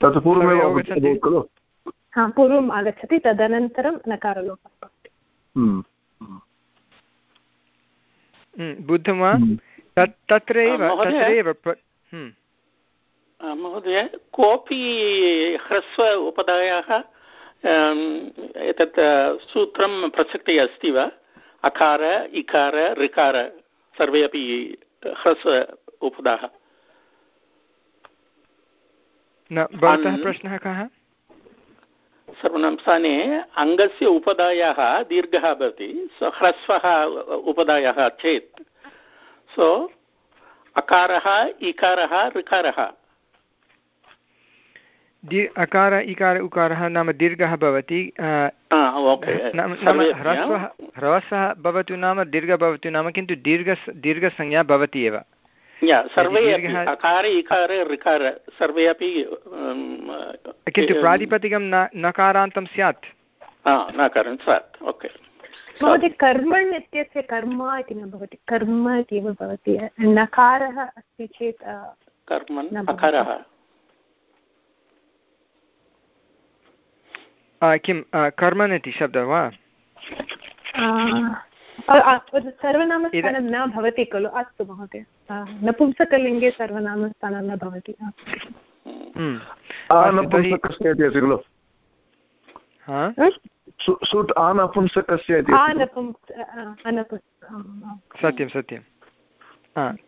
तत् पूर्वमेव खलु? हा पूर्वम् आगच्छति तदनन्तरं नकारलोपः भवति। हम्म। हम्म, बुद्धं वा हम्म। तत्रैव तत्रैव महोदय कोऽपि ह्रस्व उपधायाः एतत् सूत्रं प्रसक्तिः अस्ति वा? अकार इकार ऋकार सर्वे अपि ह्रस्व उपदाः। प्रश्नः कः? सर्वनां स्थाने अङ्गस्य उपदायाः दीर्घः भवति ह्रस्वः उपदायः चेत्। सो अकारः इकारः ऋकारः। अकार इकार उकारः नाम दीर्घः भवति ह्रस्वः ह्रस्वः भवतु नाम दीर्घः भवतु नाम किन्तु दीर्घ दीर्घसंज्ञा भवति एव। किन्तु प्रातिपदिकं न नकारान्तं स्यात्। महोदय कर्मण् इत्यस्य कर्म इति न भवति कर्म इत्येव भवति नकारः अस्ति चेत् कर्मन् अकारः। किं कर्मन् इति शब्दः वा? सर्वनामस्थानं न भवति खलु? अस्तु महोदय। नपुंसकलिङ्गे सर्वनामस्थानं न भवति। सत्यं सत्यं।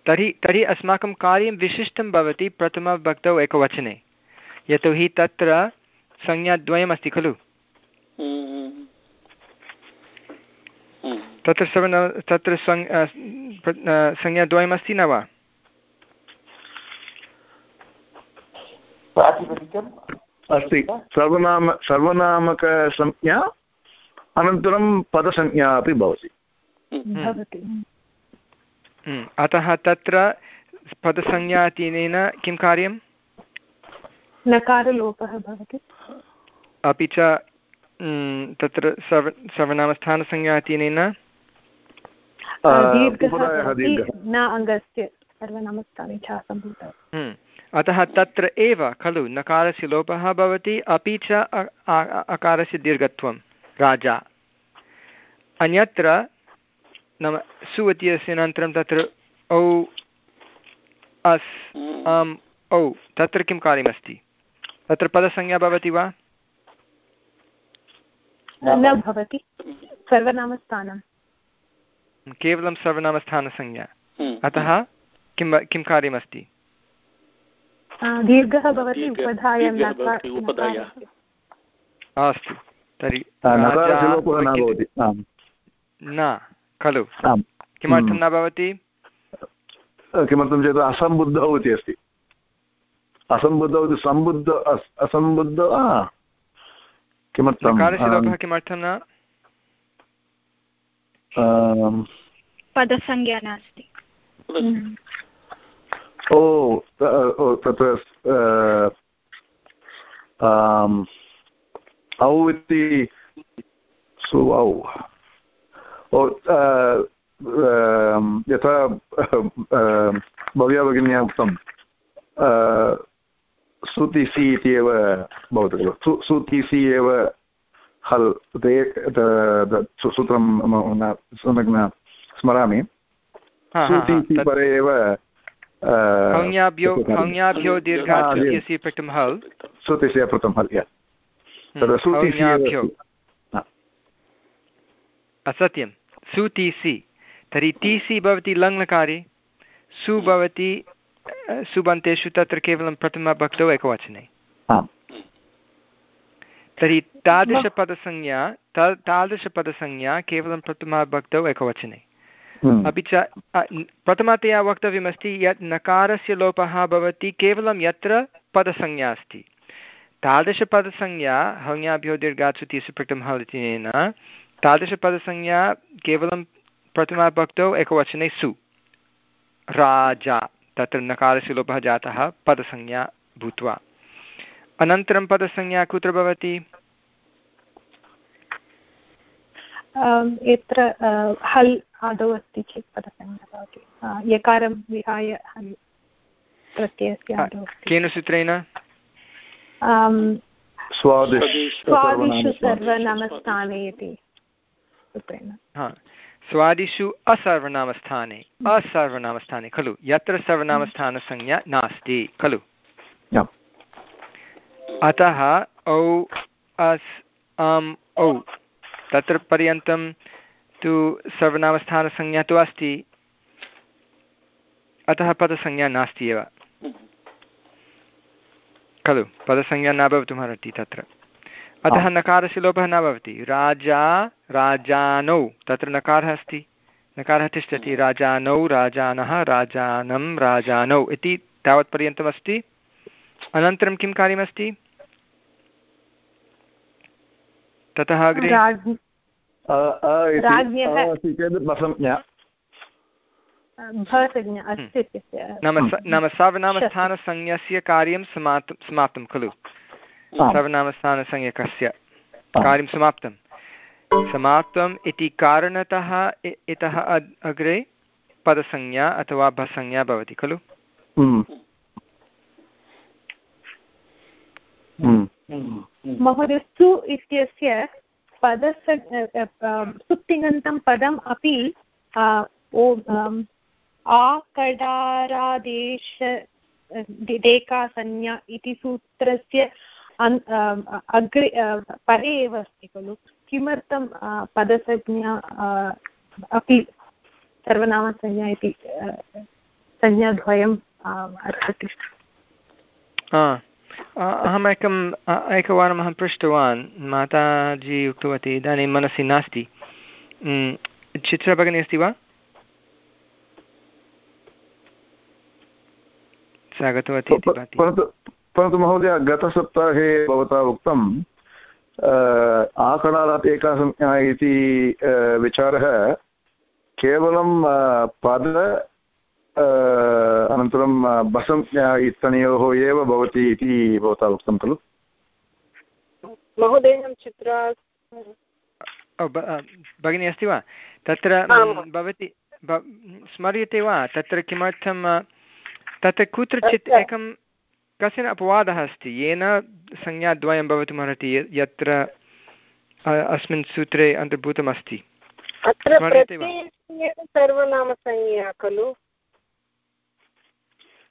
तर्हि तर्हि अस्माकं कार्यं विशिष्टं भवति प्रथमभक्तौ एकवचने। यतोहि तत्र संज्ञाद्वयमस्ति खलु? तत्र सर्वन तत्र संज्ञाद्वयमस्ति न वा? अस्ति। सर्वनाम सर्वनामकसंज्ञा अनन्तरं पदसंज्ञा अपि भवति। हम्म, अतः तत्र पदसंज्ञातीनेन किं कार्यं? नकारलोपः भवति। अपि च तत्र सर्व सर्वनामस्थानसंज्ञातीनेन अतः तत्र एव खलु नकारस्य लोपः भवति अपि च अकारस्य दीर्घत्वं राजा। अन्यत्र नाम सु इत्यस्य अनन्तरं तत्र औ अस् अम् औ तत्र किं कार्यमस्ति? तत्र पदसंज्ञा भवति वा? न भवति। सर्वनामस्थानं। केवलं सर्वनामस्थानसंज्ञा। हम्म। अतः किं किं कार्यमस्ति? दीर्घः भवति अस्तु तर्हि न खलु। किमर्थं न भवति? किमर्थं चेत् असम्बुद्धौ इति अस्ति। असम्बुद्धौ इति सम्बुद्ध असम्बुद्ध किमर्थं लोपः किमर्थं न? पदसंज्ञा नास्ति। ओ तत्र औ इति सु औ। यथा भव्या भगिन्या उक्तं सुतिसि इति एव भवति खलु सुतिसि एव हल् सूत्रं सम्यक् न स्मरामि। सुतिसि परे एव दीर्घास्य प्रथम हल्। सुतिस्य प्रथम हल् य तत्र सुतिसि असत्यं सु ति सि तर्हि ति सि भवति लङ्लकारे। सु भवति सुबन्तेषु तत्र केवलं प्रथमभक्तौ एकवचने तर्हि तादृशपदसंज्ञा तादृशपदसंज्ञा केवलं प्रथमाभक्तौ एकवचने। अपि च प्रथमतया वक्तव्यमस्ति यत् नकारस्य लोपः भवति केवलं यत्र पदसंज्ञा अस्ति तादृशपदसंज्ञा हङ्याभ्यो दीर्घात्सुति सुप्रटं हल् इत्यनेन तादृशपदसंज्ञा केवलं प्रथमाभक्तौ एकवचने सु राजा तत्र नकारस्य लोपः जातः पदसंज्ञा भूत्वा। अनन्तरं पदसंज्ञा कुत्र भवति? यत्र हल् आदौ अस्ति चेत् पदसंज्ञा भवति। यकारं विहाय हल् प्रत्ययस्य आदौ केन सूत्रेण? स्वादिषु सर्वनामस्थाने। इति सूत्रेण। स्वादिषु असर्वनामस्थाने। असर्वनामस्थाने खलु। यत्र सर्वनामस्थानसंज्ञा नास्ति खलु। अतः औ अस् अम् औ। तत्र पर्यन्तं तु सर्वनामस्थानसंज्ञा तु अस्ति। अतः पदसंज्ञा नास्ति एव। खलु। पदसंज्ञा न भवितुमर्हति तत्र। अतः नकारस्य लोपः न भवति। राजा राजानौ तत्र नकारः अस्ति। नकारः तिष्ठति। राजानौ राजानः राजानं राजानौ इति तावत्पर्यन्तमस्ति। अनन्तरं किं कार्यमस्ति? ततः अग्रे नाम नाम सर्वनामस्थानसंज्ञस्य कार्यं समाप्तं समाप्तं खलु। सर्वनामस्थानसंज्ञकस्य कार्यं समाप्तं। समाप्तम् इति कारणतः इतः अग्रे पदसंज्ञा अथवा भसंज्ञा भवति खलु। महोदय सु इत्यस्य पदस सुप्तिङन्तं पदम् अपि आकडारादेश देकासंज्ञा इति सूत्रस्य अग्रे परे एव अस्ति खलु। किमर्थं पदसंज्ञा अपि सर्वनामसंज्ञा इति संज्ञाद्वयम् अर्हति अहम् एकम् एकवारम् अहं पृष्टवान्। माताजी उक्तवती इदानीं मनसि नास्ति। चित्रभगिनी अस्ति वा? सा गतवती परन्तु महोदय गतसप्ताहे भवता उक्तं आकणारात् एका संज्ञा इति विचारः केवलं पद अनन्तरं बसंज्ञा इत्यनयोः एव भवति इति भवता उक्तं खलु? महोदयं चित्रा भगिनी अस्ति वा? तत्र भवती स्मर्यते वा? तत्र किमर्थं तत्र कुत्रचित् एकं कश्चन अपवादः अस्ति? येन संज्ञाद्वयं भवितुमर्हति यत्र अस्मिन् सूत्रे अन्तर्भूतमस्ति। सर्वनामसंज्ञा खलु?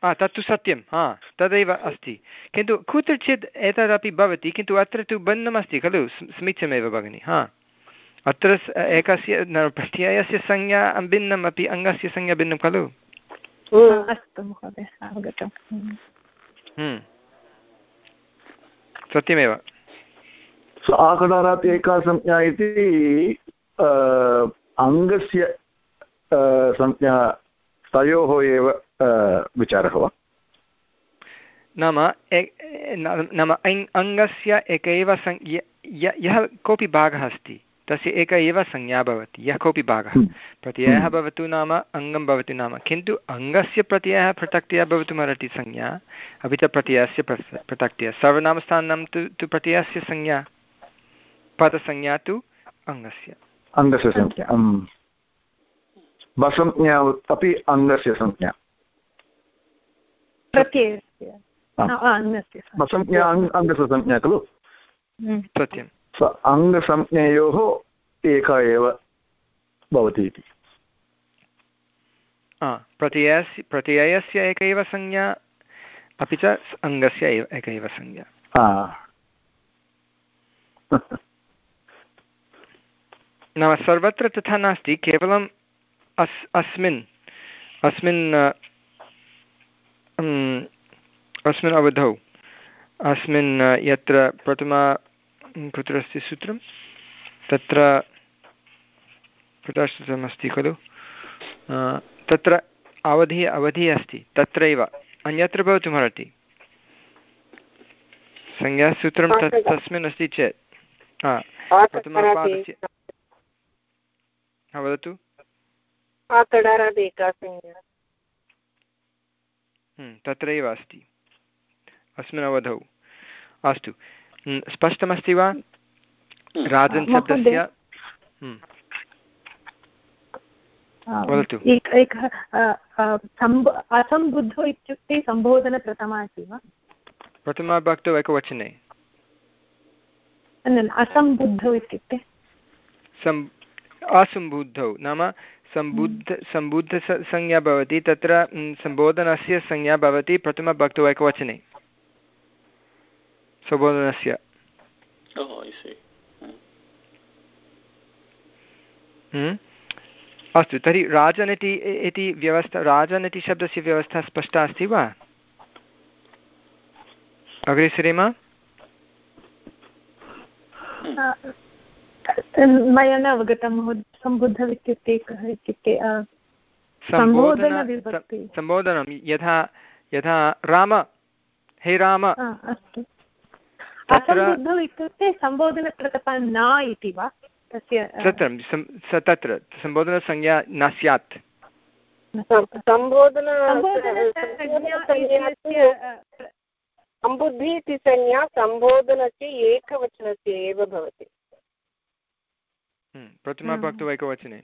तत्तु सत्यं। हा तदेव अस्ति। किन्तु कुत्रचित् एतदपि भवति किन्तु अत्र तु भिन्नमस्ति खलु? समीचीनमेव भगिनि हा। अत्र एकस्य प्रत्ययस्य संज्ञा भिन्नम् अपि अङ्गस्य संज्ञा भिन्नं खलु? अस्तु महोदय अवगतम्। सत्यमेव। आकडारात् एका संज्ञा इति अङ्गस्य संज्ञा तयोः एव विचारः वा? नाम नाम अङ्गस्य एकैव यः कोऽपि भागः अस्ति तस्य एक एव संज्ञा भवति यः कोऽपि भागः। हम्म। प्रत्ययः हम्म। भवतु नाम अङ्गं भवतु नाम। किन्तु अङ्गस्य प्रत्ययः पृथक्तया भवितुमर्हति संज्ञा अपि च प्रत्ययस्य पृथक्तया सर्वनामस्थानं तु तु प्रत्ययस्य संज्ञा पदसंज्ञा तु अङ्गस्य। अङ्गस्य संज्ञा वसंज्ञा अपि अङ्गस्य संज्ञा। अङ्गस्य संज्ञा। खलु? हम्म। सत्यं स अङ्गसंज्ञयोः एका एव भवति इति। प्रत्ययस्य प्रत्ययस्य एक एव संज्ञा अपि च अङ्गस्य एव एक एव संज्ञा नाम सर्वत्र तथा नास्ति केवलम् अस् अस्मिन् अस्मिन् अस्मिन् अवधौ अस्मिन् यत्र प्रथमा कुत्र अस्ति सूत्रं। तत्र प्रदर्शितमस्ति खलु। अ, तत्र अवधिः अवधिः अस्ति। तत्रैव। अन्यत्र भवितुमर्हति संज्ञासूत्रं तत् तस्मिन् अस्ति चेत्। हा प्रथमपादस्य हा वदतु। तत्रैव अस्ति। अस्मिन् अवधौ। अस्तु। स्पष्टमस्ति वा? राजन् शब्दस्य? वदतु। एक एकः अ, अ, सम्ब असम्बुद्धौ इत्युक्ते सम्बोधनप्रथमा अस्ति वा? प्रथमाभक्तौ एकवचने। असम्बुद्धौ इत्युक्ते। असम्बुद्धौ नाम सम्बुद्ध सम्बुद्ध संज्ञा भवति तत्र सम्बोधनस्य संज्ञा भवति प्रथमभक्तौ एकवचने। सम्बोधनस्य Oh. हम्म? अस्तु तर्हि राजन् इति व्यवस्था राजन् इति शब्दस्य व्यवस्था स्पष्टा अस्ति वा? अग्रे सरेम अ, मया न अवगतं महोदय इत्युक्ते कः इत्युक्ते सम्बोधन यथा यथा राम हे राम। असम्बुद्धौ इत्युक्ते सम्बोधनप्रथमा न इति वा? तस्य स- तत्र सम्बोधनसंज्ञा न स्यात्। सम्बुद्धि इति संज्ञा सम्बोधनस्य एकवचनस्य एव भवति। हम्म, प्रथमाभक्तौ एकवचने।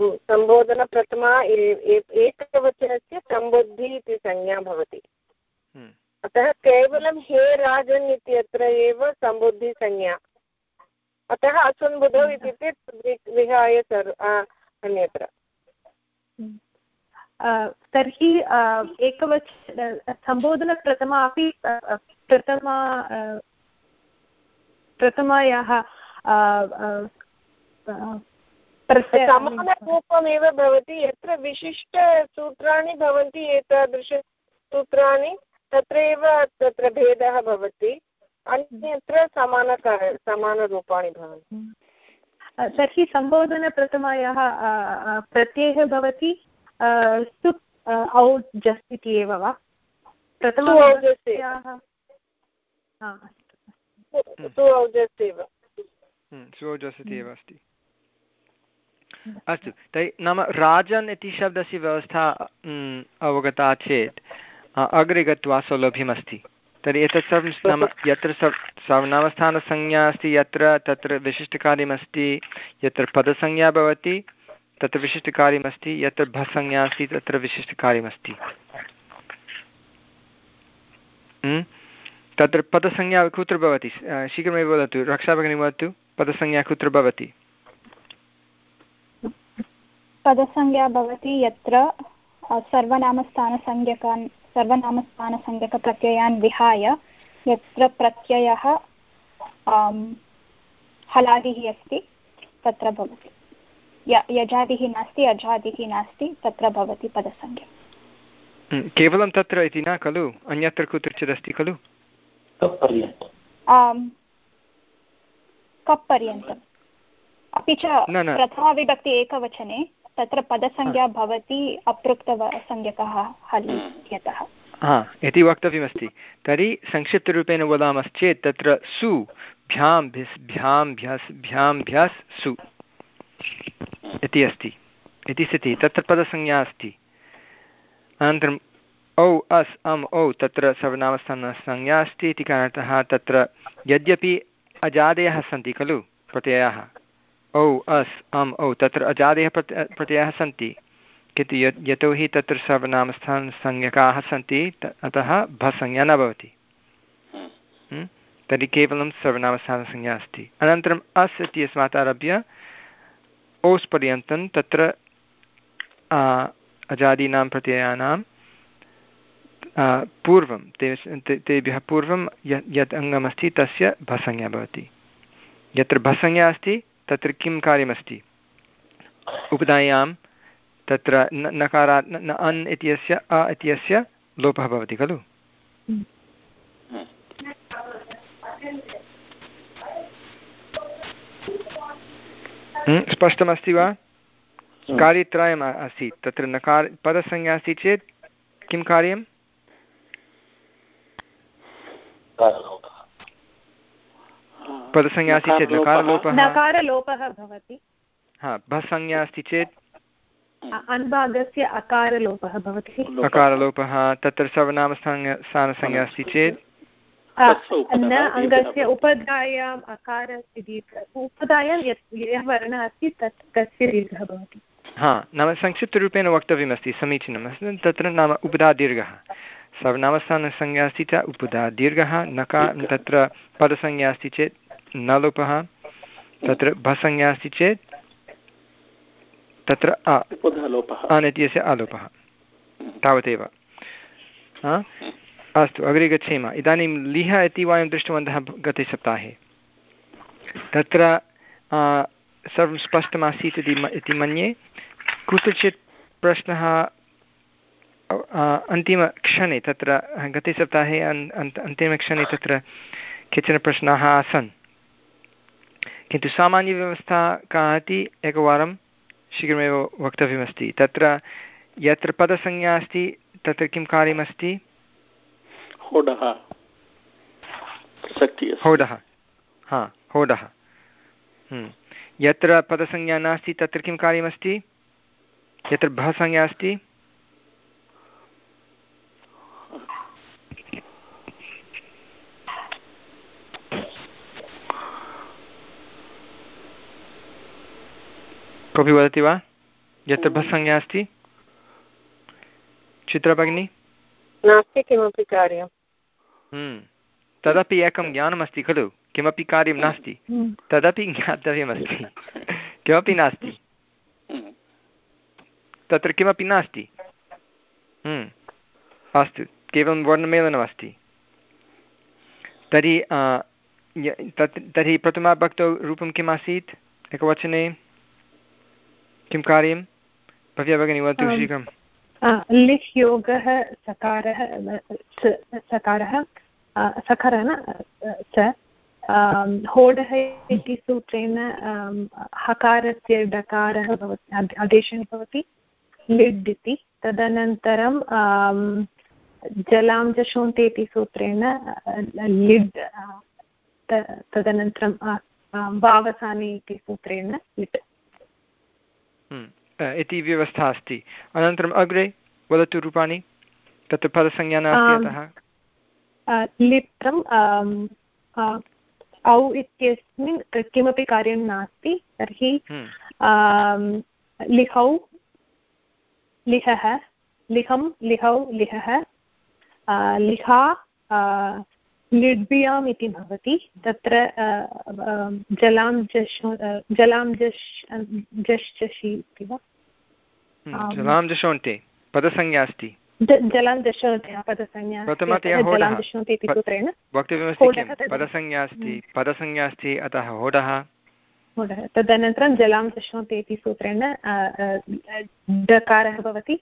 सम्बोधनप्रथमा ए- ए- एकवचनस्य सम्बुद्धि इति संज्ञा भवति। हम्म, अतः केवलं हे राजन् इत्यत्र एव सम्बुद्धिसंज्ञा। अतः असम्बुधौ इत्युक्ते विहाय सर्व अन्यत्र। अ, तर्हि एकवच सम्बोधनप्रथमा अपि प्रथमा प्रथमायाः समानरूपमेव भवति यत्र विशिष्टसूत्राणि भवन्ति एतादृशसूत्राणि। तत्रैव तत्र भेदः भवति। अन्यत्र समानकार समानरूपाणि भवन्ति। तर्हि सम्बोधनप्रथमायाः प्रत्ययः भवति सुप् औट् जस् इति एव वा? अस्तु। इति एव तर्हि नाम राजन् इति शब्दस्य व्यवस्था अवगता चेत् अग्रे गत्वा सौलभ्यमस्ति तर्हि एतत् सर्वं नाम यत्र सर् सर्वनामस्थानसंज्ञा अस्ति, यत्र तत्र विशिष्टकार्यमस्ति, यत्र पदसंज्ञा भवति, तत्र विशिष्टकार्यमस्ति, यत्र भसंज्ञा अस्ति, तत्र विशिष्टकार्यमस्ति। हम्म? तत्र पदसंज्ञा कुत्र भवति? शीघ्रमेव वदतु। रक्षाभगिनी वदतु, पदसंज्ञा कुत्र भवति? पदसंज्ञा भवति यत्र सर्वनामस्थानसंज्ञकान् सर्वनामस्थानसंज्ञकप्रत्ययान् विहाय यत्र प्रत्ययः आम्, हलादिः अस्ति तत्र भवति। य यजादिः नास्ति अजादिः नास्ति तत्र भवति पदसंज्ञा। केवलं तत्र इति न खलु? अन्यत्र कुत्रचिदस्ति खलु? कप् पर्यन्तम् अपि च। प्रथमाविभक्ति एकवचने तत्र पदसंज्ञा भवति अपृक्तसंज्ञकः हल् इत्यतः हा इति वक्तव्यमस्ति। तर्हि संक्षिप्तरूपेण वदामश्चेत् तत्र सु भ्यां भिस् भ्यां भ्यस् भ्यां भ्यस् सु इति अस्ति। इति स्थितिः। तत्र पदसंज्ञा अस्ति। अनन्तरम् औ अस् अम् औ तत्र सर्वनामस्थानसंज्ञा अस्ति इति कारणतः तत्र यद्यपि अजादयः सन्ति खलु प्रत्ययाः। औ अस् अम् ओ तत्र अजादयः प्रत् प्रत्ययाः सन्ति। किन्तु यत् यतोहि तत्र सर्वनामस्थानसंज्ञकाः सन्ति अतः भसंज्ञा न भवति। हम्म? तर्हि केवलं सर्वनामस्थानसंज्ञा अस्ति। अनन्तरम् अस् इत्यस्मात् आरभ्य ओस् पर्यन्तं तत्र अजादीनां प्रत्ययानां पूर्वं ते तेभ्यः पूर्वं यत् यत् अङ्गमस्ति तस्य भसंज्ञा भवति। यत्र भसंज्ञा अस्ति तत्र किं कार्यमस्ति? उपधायां तत्र नकारात् न अन् इत्यस्य, अ इत्यस्य लोपः भवति खलु? स्पष्टमस्ति वा? कार्यत्रयम् अस्ति तत्र नकार, पदसंज्ञा अस्ति चेत् किं कार्यं? पदसंज्ञा अस्ति चेत् नकारलोपः। नकारलोपः। भवति। हा भसंज्ञा अस्ति चेत् अन्भागस्य अकारलोपः भवति। अकारलोपः तत्र सर्वनामस्थान स्थानसंज्ञा अस्ति चेत्। न अङ्गस्य उपधायाम् अकार उपधायां यत् यः वर्णः अस्ति तत् तस्य दीर्घः भवति। हा नाम संक्षिप्तरूपेण वक्तव्यमस्ति समीचीनम्। अस्ति तत्र नाम उपधादीर्घः सर्वनामस्थानसंज्ञा अस्ति च उपधादीर्घः नका तत्र पदसंज्ञा अस्ति चेत् न लोपः। तत्र भसंज्ञा अस्ति चेत् तत्र अन् इत्यस्य आलोपः। तावदेव। अस्तु अग्रे गच्छेम। इदानीं लिह इति वयं दृष्टवन्तः गते सप्ताहे। तत्र सर्वं स्पष्टमासीत् इति इति मन्ये। कुत्रचित् प्रश्नः अन्तिमक्षणे तत्र गते सप्ताहे अन्तिमक्षणे तत्र केचन प्रश्नाः आसन्। किन्तु सामान्यव्यवस्था का इति एकवारं शीघ्रमेव वक्तव्यमस्ति। तत्र यत्र पदसंज्ञा अस्ति तत्र किं कार्यमस्ति? होडः। हा होडः। हम्म। यत्र पदसंज्ञा नास्ति तत्र किं कार्यमस्ति? यत्र भसंज्ञा अस्ति? कोऽपि वदति वा? यत्र भसंज्ञा अस्ति? चित्रभगिनी? नास्ति किमपि कार्यं। हम्म। तदपि एकं ज्ञानमस्ति खलु। किमपि कार्यं नास्ति। हम्म। तदपि ज्ञातव्यमस्ति। किमपि नास्ति। तत्र किमपि नास्ति। अस्तु। केवलं वर्णमेलनमस्ति। तर्हि तत् तर्हि प्रथमाभक्तौ रूपं किम् आसीत् एकवचने। किं कार्यं? भव्या भगिनी वदतु शीघ्रं। लिह् योगः सकारः सकारः सकारः न च होडः इति सूत्रेण हकारस्य डकारः भवति आदेशः भवति लिड् इति तदनन्तरं जलां जशोन्ते इति सूत्रेण लिड् तदनन्तरं वावसानि इति सूत्रेण लिट्। इति व्यवस्था अस्ति। अनन्तरम् अग्रे वदतु रूपाणि तत्र पदसंज्ञा नास्ति अतः। लिप्तम् औ इत्यस्मिन् किमपि कार्यं नास्ति तर्हि हम्म। लिहौ लिहः लिहं लिहौ लिहः लिहा लिड्बियाम् इति भवति। तत्र जलां जश् जलां जश् जश् जषि इति वा? हम्म, जलां जशोन्ते पदसंज्ञा अस्ति। जलां दशोन्ते पदसंज्ञा इति सूत्रेण वक्तव्यमस्ति पदसंज्ञा अस्ति हम्म। पदसंज्ञा अस्ति अतः होडः। होडः। तदनन्तरं जलां दशोन्ते इति सूत्रेण डकारः भवति।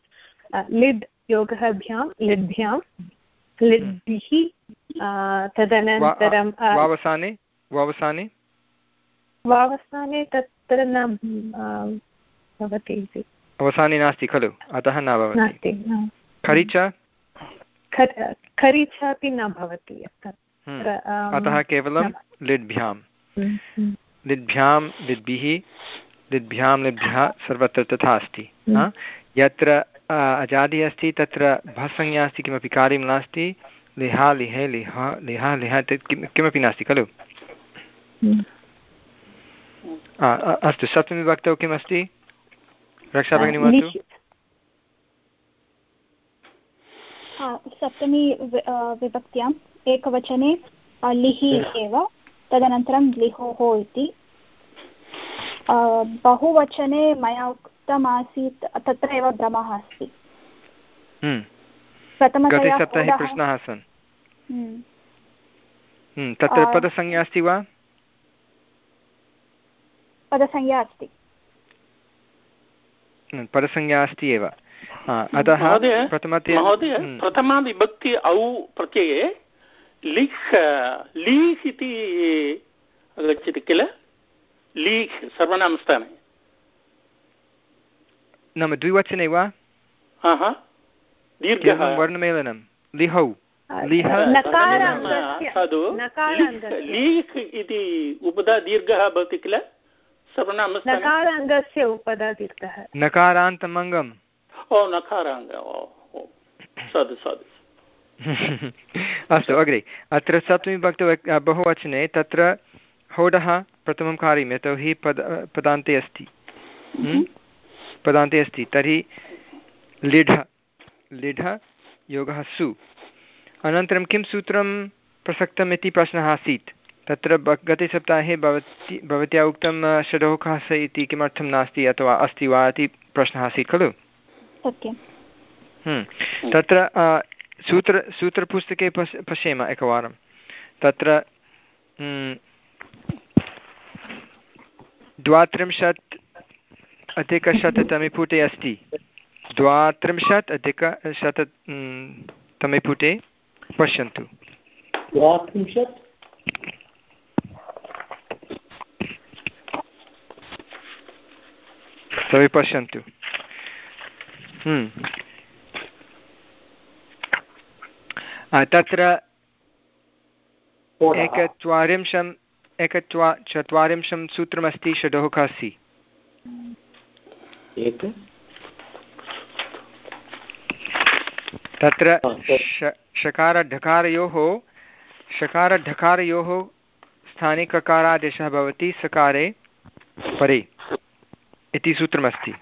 लिड् योगः भ्यां लिड्भ्यां। लिड्भिः तदनन्तरं वावसाने वावसाने वावसाने तत्र न भवति इति अवसाने नास्ति खलु अतः न भवति खरि च अपि न भवति। अतः केवलं लिड्भ्यां लिड्भ्यां लिड्भिः लिड्भ्यां लिड्भ्यः सर्वत्र तथा अस्ति यत्र अजादि अस्ति तत्र भसंज्ञा अस्ति किमपि कार्यं नास्ति लिहा लिहे लिह लिहा लिह किमपि नास्ति खलु अस्तु सप्तमी वक्तौ किमस्ति रक्षा भगिनी वदतु सप्तमी विभक्त्याम् एकवचने लिहि एव तदनन्तरं लिहोः इति बहुवचने मया उक्तमासीत् तत्र एव भ्रमः अस्ति हम्म। प्रथमतया प्रश्नाः आसन् हम्म। हम्म, तत्र पदसंज्ञा अस्ति वा? पदसंज्ञा अस्ति। पदसंज्ञा अस्ति एव। अतः प्रथमतया प्रथमाविभक्ति औ प्रत्यये लिख् लीह् इति आगच्छति किल? लीह् सर्वनामस्थाने। नाम द्विवचने वा? दीर्घः। वर्णमेलनं। लिहौ। लीह्। इति उपदा दीर्घः भवति किल? सर्वनामस्य उपदा दीर्घः। नकारान्तमङ्गम्। ओ नकाराङ्ग। साधु साधु। अस्तु अग्रे। अत्र सप्तमी भक्तौ बहुवचने तत्र होडः प्रथमं कार्यं यतोहि पद पदान्ते अस्ति। हम्म? पदान्ते अस्ति। तर्हि लिढ। लिढ योगः सु। अनन्तरं किं सूत्रं प्रसक्तम् इति प्रश्नः आसीत्? तत्र गते सप्ताहे भवती भवत्या उक्तं षडोकास इति किमर्थं नास्ति अथवा अस्ति वा इति प्रश्नः आसीत् खलु? हम्म। तत्र सूत्र सूत्रपुस्तके पश् पश्येम एकवारं। तत्र हम्म, द्वात्रिंशत् अधिकशततमे पुटे अस्ति। द्वात्रिंशत् अधिकशत हम्म, तमे पुटे पश्यन्तु। द्वात्रिंशत्? तवे पश्यन्तु। तत्र एकचत्वारिंशम् एकचत्वा चत्वारिंशं सूत्रमस्ति षडोकासि तत्र षकारढकारयोः षकारढकारयोः स्थाने ककारादेशः भवति सकारे परे इति सूत्रमस्ति।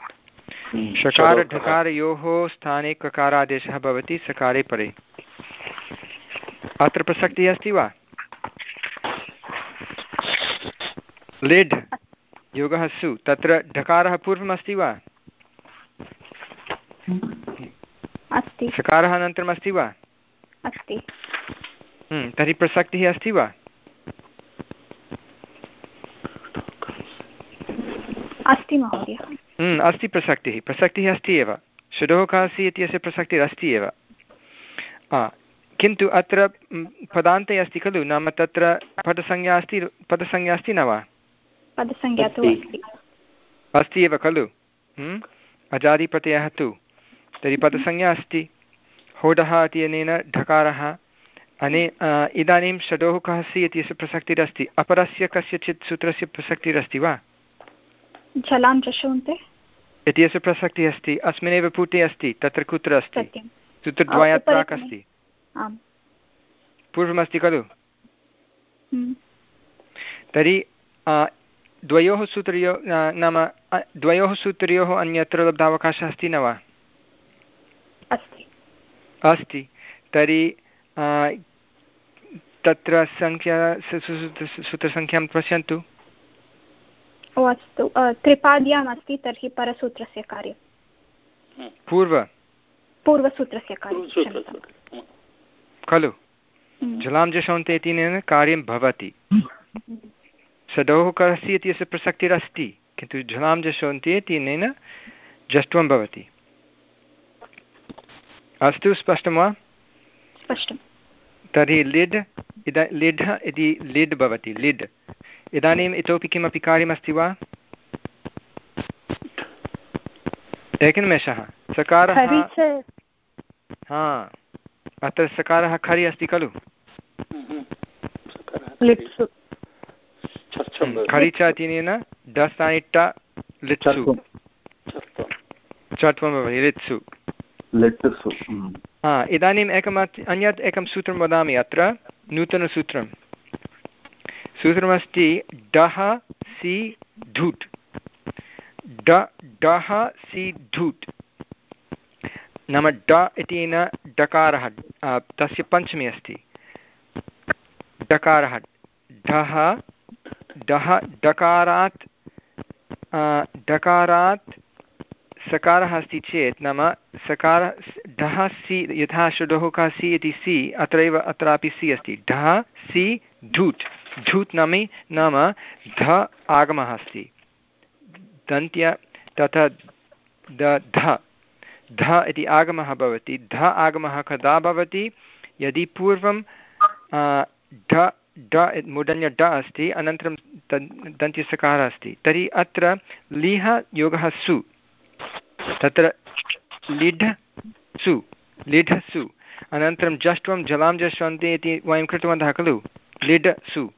षकारढकारयोः स्थाने ककारादेशः भवति सकारे परे। अत्र प्रसक्तिः अस्ति वा? लिड् योगः सु तत्र ढकारः पूर्वमस्ति वा? अस्ति। षकारः अनन्तरम् अस्ति वा? अस्ति। हम्म, तर्हि प्रसक्तिः अस्ति वा? अस्ति महोदय। हम्म, अस्ति प्रसक्तिः। प्रसक्तिः अस्ति एव। षडोकासि इत्यस्य प्रसक्तिरस्ति एव। किन्तु अत्र पदान्ते अस्ति खलु? नाम तत्र पदसंज्ञा अस्ति पदसंज्ञा अस्ति न वा? अस्ति। एव खलु? अजादिप्रत्ययः तु। तर्हि पदसंज्ञा अस्ति होडः इत्यनेन ढकारः। अने इदानीं षडोः कः अस्ति इत्यस्य प्रसक्तिरस्ति। अपरस्य कस्यचित् सूत्रस्य प्रसक्तिरस्ति वा? जलां चषन्ते इत्यस्य प्रसक्तिः अस्ति अस्मिन्नेव पुटे अस्ति। तत्र कुत्र अस्ति? सूत्रद्वयात् प्राक् अस्ति। पूर्वमस्ति खलु? हम्म। तर्हि द्वयोः सूत्रयोः नाम द्वयोः सूत्रयोः अन्यत्र लब्धावकाशः अस्ति न वा? अस्ति। अस्ति। तर्हि तत्र सङ्ख्या सूत्रसङ्ख्यां पश्यन्तु। ओ अस्तु। त्रिपाद्याम् अस्ति तर्हि परसूत्रस्य कार्यं पूर्व। पूर्वसूत्रस्य कार्यं खलु। हम्म। जलां जशन्ते इत्यनेन कार्यं भवति। सदोः कस्य इत्यस्य प्रसक्तिरस्ति किन्तु जलां जशन्ति इत्यनेन जष्ट्वं भवति। अस्तु स्पष्टं वा? स्पष्टं तर्हि लिड् इदा लिड् इति लिड् भवति लिड्। इदानीम् इतोपि किमपि कार्यमस्ति वा? एकनिमेषः। सकारः हा। अत्र सकारः खरि अस्ति खलु? खरिच इत्यनेन डस्थानि ट लिट्सु। चत्वं भवति लिट्सु लिट्सु। हा इदानीम् एकम् अन्यत् एकं सूत्रं वदामि अत्र, नूतनसूत्रं। सूत्रमस्ति डः सि धुट्। ड सि धुट्। नाम ड इत्यनेन डकारः तस्य पञ्चमी अस्ति। डकारः ढः डः डकारात् डकारात् सकारः अस्ति चेत् नाम सकार ढः सि यथा षडोः सि इति सि अत्रैव अत्रापि सि अस्ति। ढः सि, धूट्। धूत् नामि नाम ध आगमः अस्ति। दन्त्य तथा द ध। ध इति आगमः भवति। ध आगमः कदा भवति? यदि पूर्वं ढ, ड मूर्धन्य ड अस्ति, अनन्तरं दन्त्यसकारः अस्ति। तर्हि अत्र लिह योगः सु। तत्र लिढ सु लिढ सु अनन्तरं जष्ट्वं जलां जश्वन्ति इति वयं कृतवन्तः खलु लिड् सु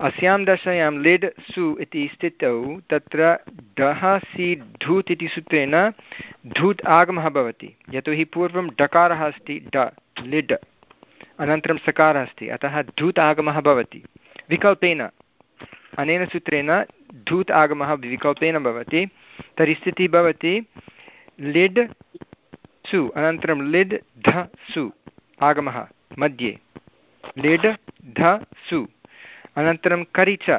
अस्यां दशायां लिड् सु इति स्थितौ, तत्र डः सि धूत् इति सूत्रेण धूत् आगमः भवति। यतोहि पूर्वं डकारः अस्ति, ड लिड् अनन्तरं सकारः अस्ति, अतः धूत् आगमः भवति। विकल्पेन अनेन सूत्रेण धूत् आगमः विकल्पेन भवति, तर्हि स्थितिः भवति लिड् सु, अनन्तरं लिड् ध सु आगमः मध्ये। लिड् ध सु, अनन्तरं करिच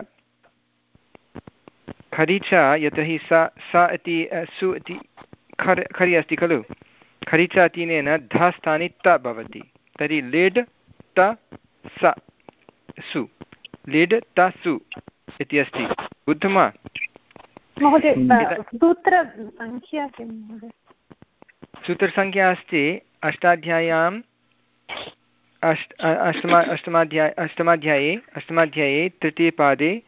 खरिच यतोहि स स इति सु इति खर्, खरि अस्ति खलु। खरिच इत्यनेन ध स्थाने त भवति, तर्हि लिड् त स सु। लिड् त सु। इति अस्ति। बुद्धं वा? सूत्रसङ्ख्या अस्ति अष्टाध्याय्याम् अष्ट अष्टमा अष्टमाध्याय अष्टमाध्याये अष्टमाध्याये तृतीयपादे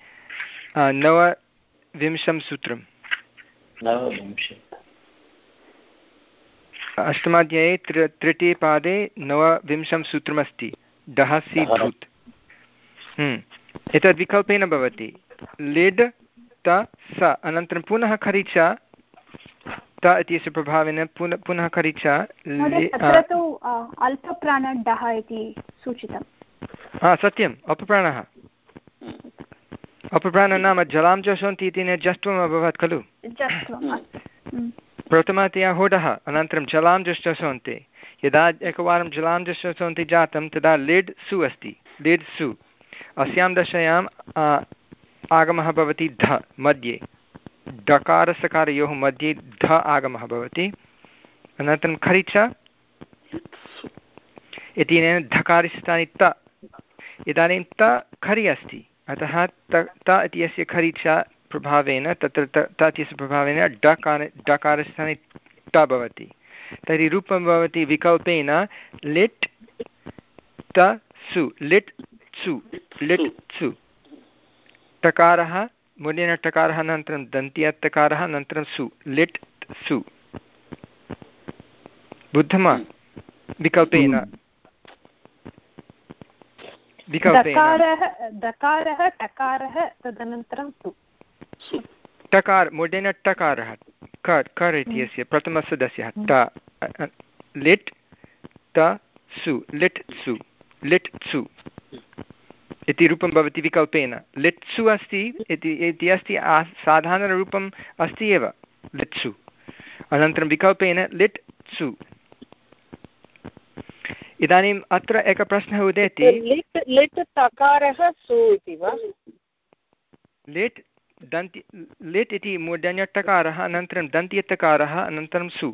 नवविंशं सूत्रम्। अष्टमाध्याये तृ तृतीयपादे नवविंशं सूत्रमस्ति। डहसि धृत् हम्म। एतद् विकल्पेन भवति। लिड् त स। अनन्तरं पुनः खरिच त इत्यस्य प्रभावेन पुनः पुनः खरिच अल्पप्राणडः इति सूचितं। हा सत्यम्। अपप्राणः अपप्राणः नाम जलां जशन्ति इति जष्ट्वम् अभवत् खलु? प्रथमतया होडः अनन्तरं जलां जष्टसन्ति यदा एकवारं जलां जष्टसन्ति जातं तदा लिड् सु अस्ति। लिड् सु। अस्यां दशायाम् आगमः भवति ध, मध्ये। डकारसकारयोः मध्ये ध आगमः भवति। अनन्तरं खरिच इत्यनेन धकारस्थाने त। इदानीं त खरि अस्ति। अतः त त इत्यस्य खरिच प्रभावेन, तत्र त इत्यस्य प्रभावेन डकार डकारस्थाने ट भवति। तर्हि रूपं भवति विकल्पेन। लिट् त सु। लिट् सु लिट् सु टकारः मुनेन टकारः अनन्तरं दन्त्यटकारः अनन्तरं सु। लिट् सु। बुद्धं वा विकल्पेन। टकारः तदनन्तरं सु। टकार मुडेन टकारः कर् कर् इत्यस्य प्रथमसदस्यः। ट लिट् त सु। लिट् सु। लिट् सु। इति रूपं भवति विकल्पेन। लिट्सु अस्ति इति अस्ति साधारणरूपम् अस्ति एव लिट्सु अनन्तरं विकल्पेन लिट् सु इदानीम् अत्र एकः प्रश्नः उदेति। लिट् तकारः सु इति वा? लिट् दन्ति लिट् इति मूर्धन्यटकारः अनन्तरं दन्त्यटकारः अनन्तरं सु।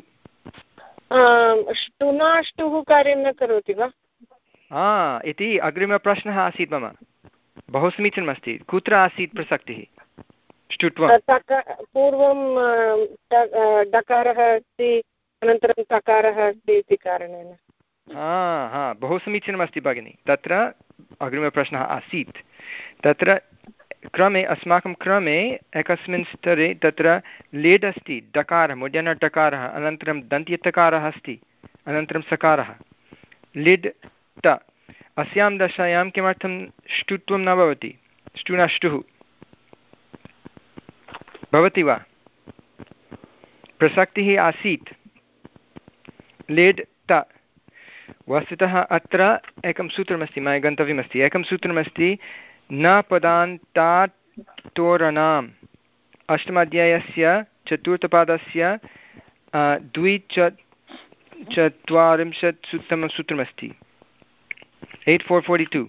ष्टुनाष्टुः कार्यं न करोति वा? हा इति अग्रिमप्रश्नः आसीत् मम। बहु समीचीनमस्ति। कुत्र आसीत् प्रसक्तिः? पूर्वं डकारः अस्ति अनन्तरं तकारः अस्ति इति कारणेन। हा हा बहु समीचीनमस्ति भगिनि। तत्र अग्रिमप्रश्नः आसीत्। तत्र क्रमे अस्माकं क्रमे एकस्मिन् स्तरे तत्र लेड् अस्ति डकारः मुद्यनटकारः अनन्तरं दन्त्यतकारः अस्ति अनन्तरं सकारः। लिड् ट अस्यां दशायां किमर्थं ष्टुत्वं न भवति? ष्टुनष्टुः। भवति वा? प्रसक्तिः आसीत्। लेड् त। वस्तुतः अत्र एकं सूत्रमस्ति, मया गन्तव्यमस्ति। एकं सूत्रमस्ति, न पदान्तात् तोरणाम्। अष्टमाध्यायस्य चतुर्थपादस्य द्विच चत्वारिंशत् सूत्रं सूत्रमस्ति। एय्ट् फोर् फोर्टि टु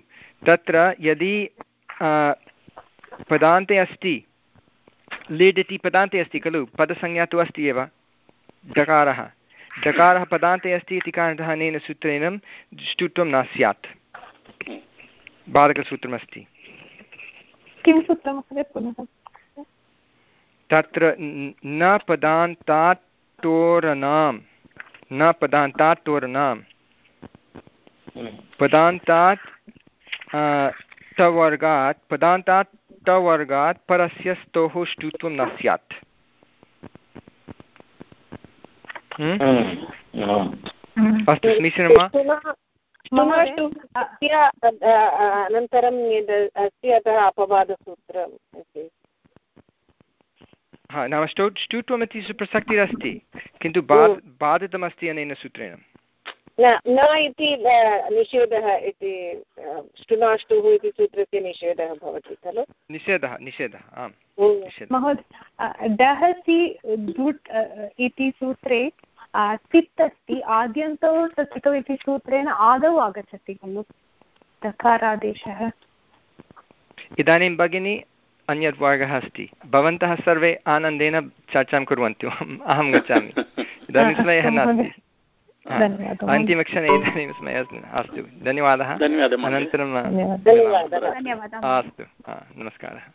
तत्र यदि पदान्ते अस्ति लिड् इति पदान्ते अस्ति खलु? पदसंज्ञा तु अस्ति एव डकारः। डकारः पदान्ते अस्ति इति कारणतः अनेन सूत्रेण ष्टुत्वं न स्यात्। बालकसूत्रमस्ति। किं सूत्रं तत्र न पदान्तात् तोरणां न पदान्तात् तोरणां पदान्तात् तवर्गात् पदान्तात् तवर्गात् परस्य स्तोः ष्टुत्वं न स्यात्। अस्तु समीचीनं वा? अनन्तरं अस्ति अतः अपवादसूत्रम् अस्ति हा नाम स्टौ स्टुत्वमिति प्रसक्तिरस्ति किन्तु बा बाधितमस्ति अनेन सूत्रेण। न इति निषेधः इति ष्टुनाष्टुः इति सूत्रस्य निषेधः भवति खलु? निषेधः निषेधः आम् महोदय डहसि दुट् इति सूत्रे तित् अस्ति आद्यन्तौ तत्तौ इति सूत्रेण आदौ आगच्छति खलु? तकारादेशः। इदानीं भगिनी अन्यत् वर्गः अस्ति। भवन्तः सर्वे आनन्देन चर्चां कुर्वन्तु अहं गच्छामि। इदानीं समयः नास्ति। अन्तिमक्षणे इदानीं समयः अस्तु धन्यवादः अनन्तरं अस्तु नमस्कारः